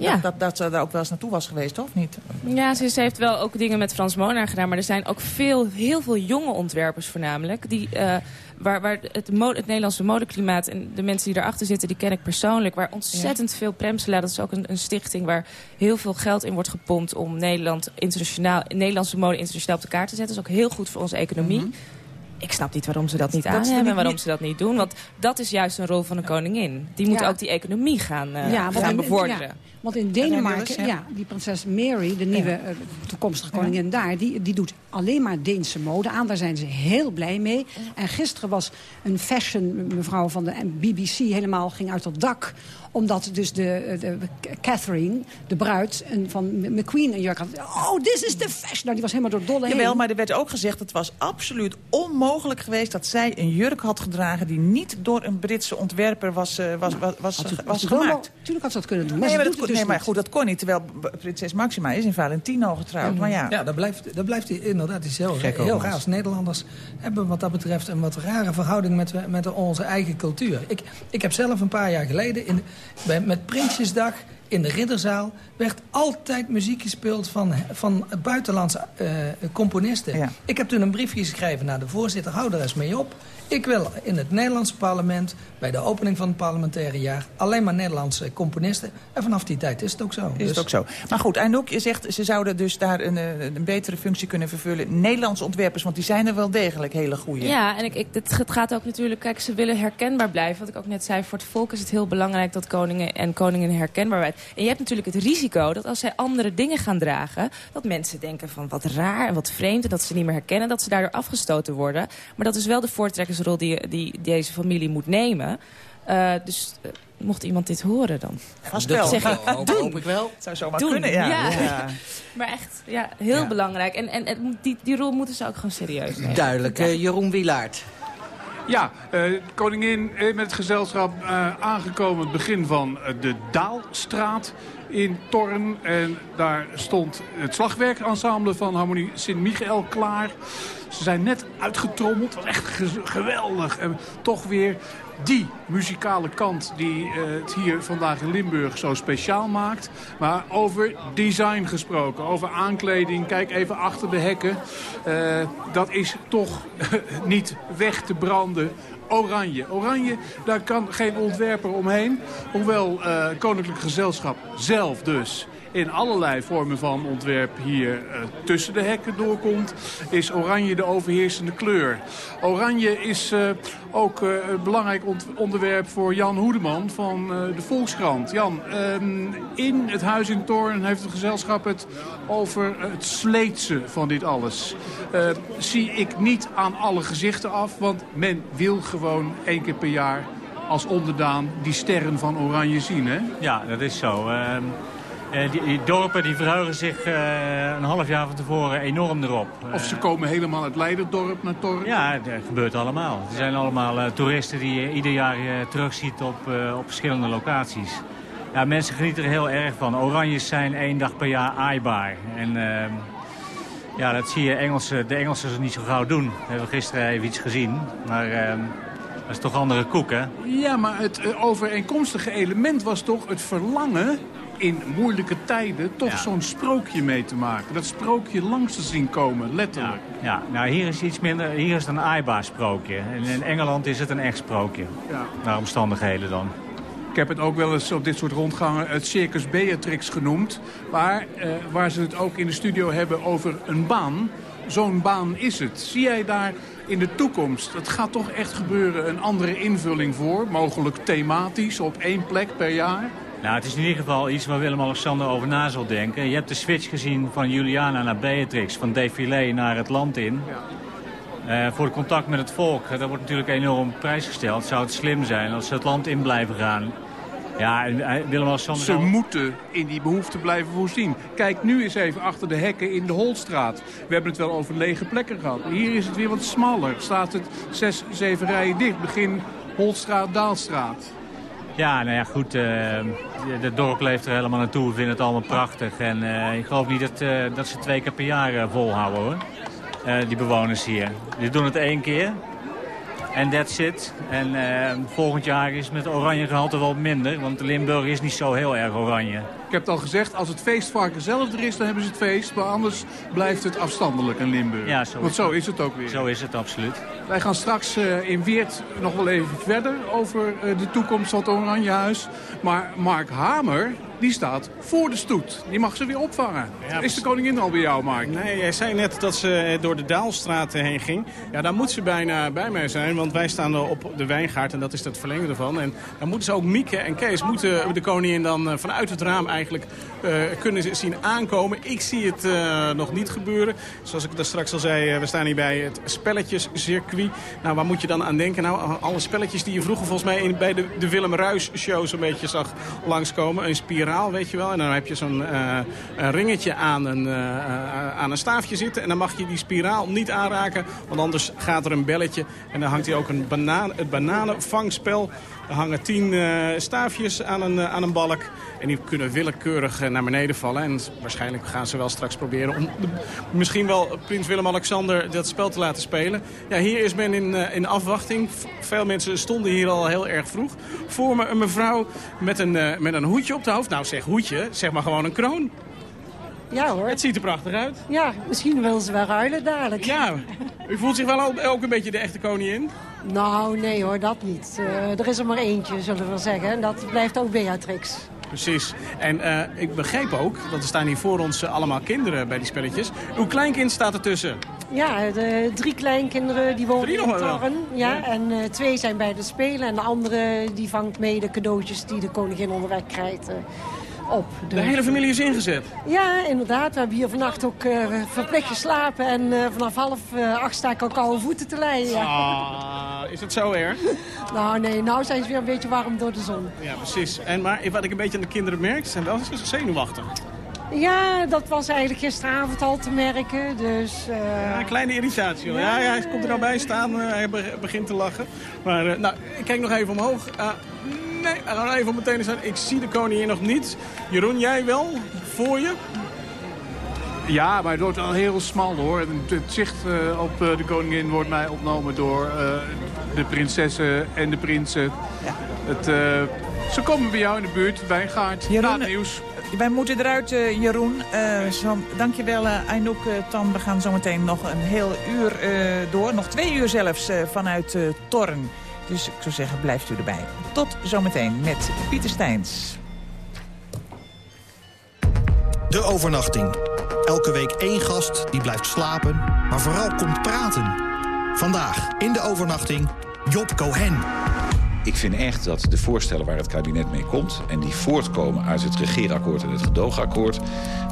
ja. dat, dat, dat ze daar ook wel eens naartoe was geweest, of niet? Ja, ze, ze heeft wel ook dingen met Frans Molenaar gedaan. Maar er zijn ook veel, heel veel jonge ontwerpers voornamelijk. Die, uh, waar, waar het, mode, het Nederlandse modeklimaat en de mensen die erachter zitten... die ken ik persoonlijk. Waar ontzettend ja. veel Premsela, dat is ook een, een, stichting... waar heel veel geld in wordt gepompt om Nederland internationaal, Nederlandse mode internationaal op de kaart te zetten. Dat is ook heel goed voor onze economie. Mm -hmm. Ik snap niet waarom ze dat niet aan hebben en waarom ze dat niet doen. Want dat is juist een rol van een koningin. Die moet ja. ook die economie gaan, uh, ja, gaan bevorderen. Ja, want in Denemarken, ja. die prinses Mary, de nieuwe uh, toekomstige koningin daar... Die, die doet alleen maar Deense mode aan. Daar zijn ze heel blij mee. En gisteren was een fashion mevrouw van de BBC helemaal ging uit het dak omdat dus de, de Catherine, de bruid van McQueen een jurk had. Oh, this is the fashion. Nou, die was helemaal door dolle heen. Jawel, maar er werd ook gezegd... het was absoluut onmogelijk geweest dat zij een jurk had gedragen... die niet door een Britse ontwerper was, uh, was, was, was, was, gemaakt. Tuurlijk had ze dat kunnen doen. Maar, nee, maar, dat, dat, dus nee, maar goed, dat kon niet. Terwijl prinses Maxima is in Valentino getrouwd. Maar ja, ja dat, blijft, dat blijft inderdaad iets heel, heel raars. Nederlanders hebben wat dat betreft een wat rare verhouding met, met onze eigen cultuur. Ik, ik heb zelf een paar jaar geleden... In, bij, met Prinsjesdag in de Ridderzaal werd altijd muziek gespeeld van, van buitenlandse eh, componisten. Ik heb toen een briefje geschreven naar de voorzitter, hou er eens mee op. Ik wil in het Nederlandse parlement, bij de opening van het parlementaire jaar... alleen maar Nederlandse componisten. En vanaf die tijd is het ook zo. Is Dus- het ook zo. Maar goed, Anouk, je zegt ze zouden dus daar een, eh, een betere functie kunnen vervullen. Nederlandse ontwerpers, want die zijn er wel degelijk hele goede. Ja, en ik, ik, het, het gaat ook natuurlijk... Kijk, ze willen herkenbaar blijven. Wat ik ook net zei, voor het volk is het heel belangrijk... dat koningen en koningen herkenbaar zijn. En je hebt natuurlijk het risico dat als zij andere dingen gaan dragen... dat mensen denken van wat raar en wat vreemd... en dat ze niet meer herkennen, dat ze daardoor afgestoten worden. Maar dat is wel de voortrekkersrol die, die deze familie moet nemen... Eh, dus eh, mocht iemand dit horen dan? Vast Dat wel. zeg ik, Hoop- doen. hoop ik wel. Zou zomaar Doen. kunnen, ja. Ja. Ja. maar echt, ja, heel belangrijk. En, en, en die, die rol moeten ze ook gewoon serieus nemen. Duidelijk. Eh, Jeroen Wielaert. Ja, eh, koningin eh, met het gezelschap eh, aangekomen het begin van de Daalstraat in Torren. En daar stond het slagwerkensemble van Harmonie Sint-Michael klaar. Ze zijn net uitgetrommeld, echt ge- geweldig. En toch weer die muzikale kant die eh, het hier vandaag in Limburg zo speciaal maakt. Maar over design gesproken, over aankleding. Kijk even achter de hekken. Eh, dat is toch niet weg te branden. Oranje. Oranje, daar kan geen ontwerper omheen. Hoewel eh, Koninklijk Gezelschap zelf dus in allerlei vormen van ontwerp hier eh, tussen de hekken doorkomt, is oranje de overheersende kleur. Oranje is eh, ook een belangrijk onderwerp voor Jan Hoedeman van de Volkskrant. Jan, ehm, in het huis in Toorn heeft het gezelschap het over het sleetse van dit alles. Zie ik niet aan alle gezichten af, want men wil gewoon één keer per jaar als onderdaan die sterren van oranje zien, hè? Ja, dat is zo. Ehm, eh, die, die dorpen die verheugen zich eh, een half jaar van tevoren enorm erop. Of ze komen helemaal uit Leiderdorp naar Torren. Ja, dat gebeurt allemaal. Er zijn allemaal eh, toeristen die je ieder jaar eh, terugziet op, eh, op verschillende locaties. Ja, mensen genieten er heel erg van. Oranjes zijn één dag per jaar aaibaar. En ehm, ja, dat zie je Engelsen, de Engelsen niet zo gauw doen. We hebben gisteren even iets gezien. Maar ehm, dat is toch andere koek, hè? Ja, maar het eh, overeenkomstige element was toch het verlangen in moeilijke tijden toch zo'n sprookje mee te maken. Dat sprookje langs te zien komen, letterlijk. Ja, nou hier is iets minder, hier is het een aaibaar sprookje. En in Engeland is het een echt sprookje. Ja. Naar omstandigheden dan. Ik heb het ook wel eens op dit soort rondgangen het Circus Beatrix genoemd. Maar eh, waar ze het ook in de studio hebben over een baan. Zo'n baan is het. Zie jij daar in de toekomst, het gaat toch echt gebeuren, een andere invulling voor? Mogelijk thematisch op één plek per jaar? Nou, het is in ieder geval iets waar Willem-Alexander over na zal denken. Je hebt de switch gezien van Juliana naar Beatrix, van défilé naar het land in. Eh, voor het contact met het volk, eh, daar wordt natuurlijk enorm prijs gesteld. Zou het slim zijn als ze het land in blijven gaan. Ja, en, eh, Willem-Alexander... Ze moeten in die behoefte blijven voorzien. Kijk nu eens even achter de hekken in de Holstraat. We hebben het wel over lege plekken gehad. Hier is het weer wat smaller. Staat het zes, zeven rijen dicht. Begin Holstraat, Daalstraat. Ja, nou ja, goed. eh, het dorp leeft er helemaal naartoe. We vinden het allemaal prachtig. En eh, ik geloof niet dat, dat ze twee keer per jaar volhouden, hoor. Die bewoners hier. Die doen het één keer. En that's it. En eh, volgend jaar is met oranje gehalte wel minder. Want Limburg is niet zo heel erg oranje. Ik heb het al gezegd, als het feestvarken zelf er is, dan hebben ze het feest. Maar anders blijft het afstandelijk in Limburg. Ja, zo Want is zo het. is het ook weer. Zo is het absoluut. Wij gaan straks eh, in Weert nog wel even verder over eh, de toekomst van het Oranjehuis. Maar Mark Hamer, die staat voor de stoet. Die mag ze weer opvangen. is de koningin al bij jou, Mark? Nee, jij zei net dat ze eh, door de Daalstraat heen ging. Ja, daar moet ze bijna bij mij zijn, want wij staan op de Wijngaard en dat is het verlengde ervan. En dan moeten ze ook Mieke en Kees, moeten de koningin dan vanuit het raam eigenlijk eh, kunnen zien aankomen. Ik zie het eh, nog niet gebeuren. Zoals ik daar straks al zei, eh, we staan hier bij het spelletjescircuit. Nou, waar moet je dan aan denken? Nou, alle spelletjes die je vroeger volgens mij in, bij de, de Willem Ruis show zo'n beetje zag langskomen. Een spiraal, weet je wel. En dan heb je zo'n ringetje aan een, aan een staafje zitten. En dan mag je die spiraal niet aanraken, want anders gaat er een belletje. En dan hangt hier ook een het bananenvangspel. Er hangen tien eh, staafjes aan een, eh, aan een balk. En die kunnen uiteindelijk keurig naar beneden vallen. En waarschijnlijk gaan ze wel straks proberen om misschien wel prins Willem-Alexander dat spel te laten spelen. Ja, hier is men in, in afwachting. Veel mensen stonden hier al heel erg vroeg. Voor me een mevrouw met een, met een hoedje op de hoofd. Nou zeg hoedje, zeg maar gewoon een kroon. Ja hoor. Het ziet er prachtig uit. Ja, misschien willen ze wel ruilen dadelijk. Ja, u voelt zich wel ook een beetje de echte koningin? Nou, nee hoor, dat niet. Uh, er is er maar eentje, zullen we zeggen. En dat blijft ook Beatrix. Precies. En uh, ik begreep ook, dat er staan hier voor ons uh, allemaal kinderen bij die spelletjes. Uw kleinkind staat ertussen. Ja, de drie kleinkinderen die wonen in Torren. Ja, ja, En uh, twee zijn bij de Spelen. En de andere die vangt mee de cadeautjes die de koningin onderweg krijgt op. De hele familie is ingezet? Ja, inderdaad. We hebben hier vannacht ook uh, verplicht geslapen. En uh, vanaf half uh, acht sta ik al koude voeten te leiden. Ja. Ah, is het zo erg? nou nee, nou zijn ze weer een beetje warm door de zon. Ja, precies. En, maar wat ik een beetje aan de kinderen merk, zijn wel zenuwachtig. Ja, dat was eigenlijk gisteravond al te merken. Dus, ja, een kleine irritatie. Ja, ja, hij komt er nou bij staan. hij begint te lachen. Maar nou, ik kijk nog even omhoog. Nee, we gaan even meteen staan. Ik zie de koningin nog niet. Jeroen, jij wel? Voor je? Ja, maar het wordt al heel smal hoor. Het zicht uh, op uh, de koningin wordt mij opgenomen door uh, de prinsessen en de prinsen. Ja. Het, ze komen bij jou in de buurt, bij een gaard. Jeroen, Na nieuws. Wij moeten eruit, Jeroen. Zo, dankjewel, Einouk Tan. We gaan zo meteen nog een heel uur door. Nog twee uur zelfs vanuit Torn. Dus ik zou zeggen, blijft u erbij. Tot zometeen met Pieter Steins. De overnachting. Elke week één gast die blijft slapen, maar vooral komt praten. Vandaag in de overnachting Job Cohen. Ik vind echt dat de voorstellen waar het kabinet mee komt... en die voortkomen uit het regeerakkoord en het gedoogakkoord...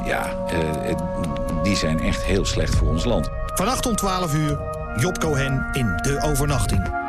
ja, eh, die zijn echt heel slecht voor ons land. Vannacht om 12 uur, Job Cohen in De Overnachting.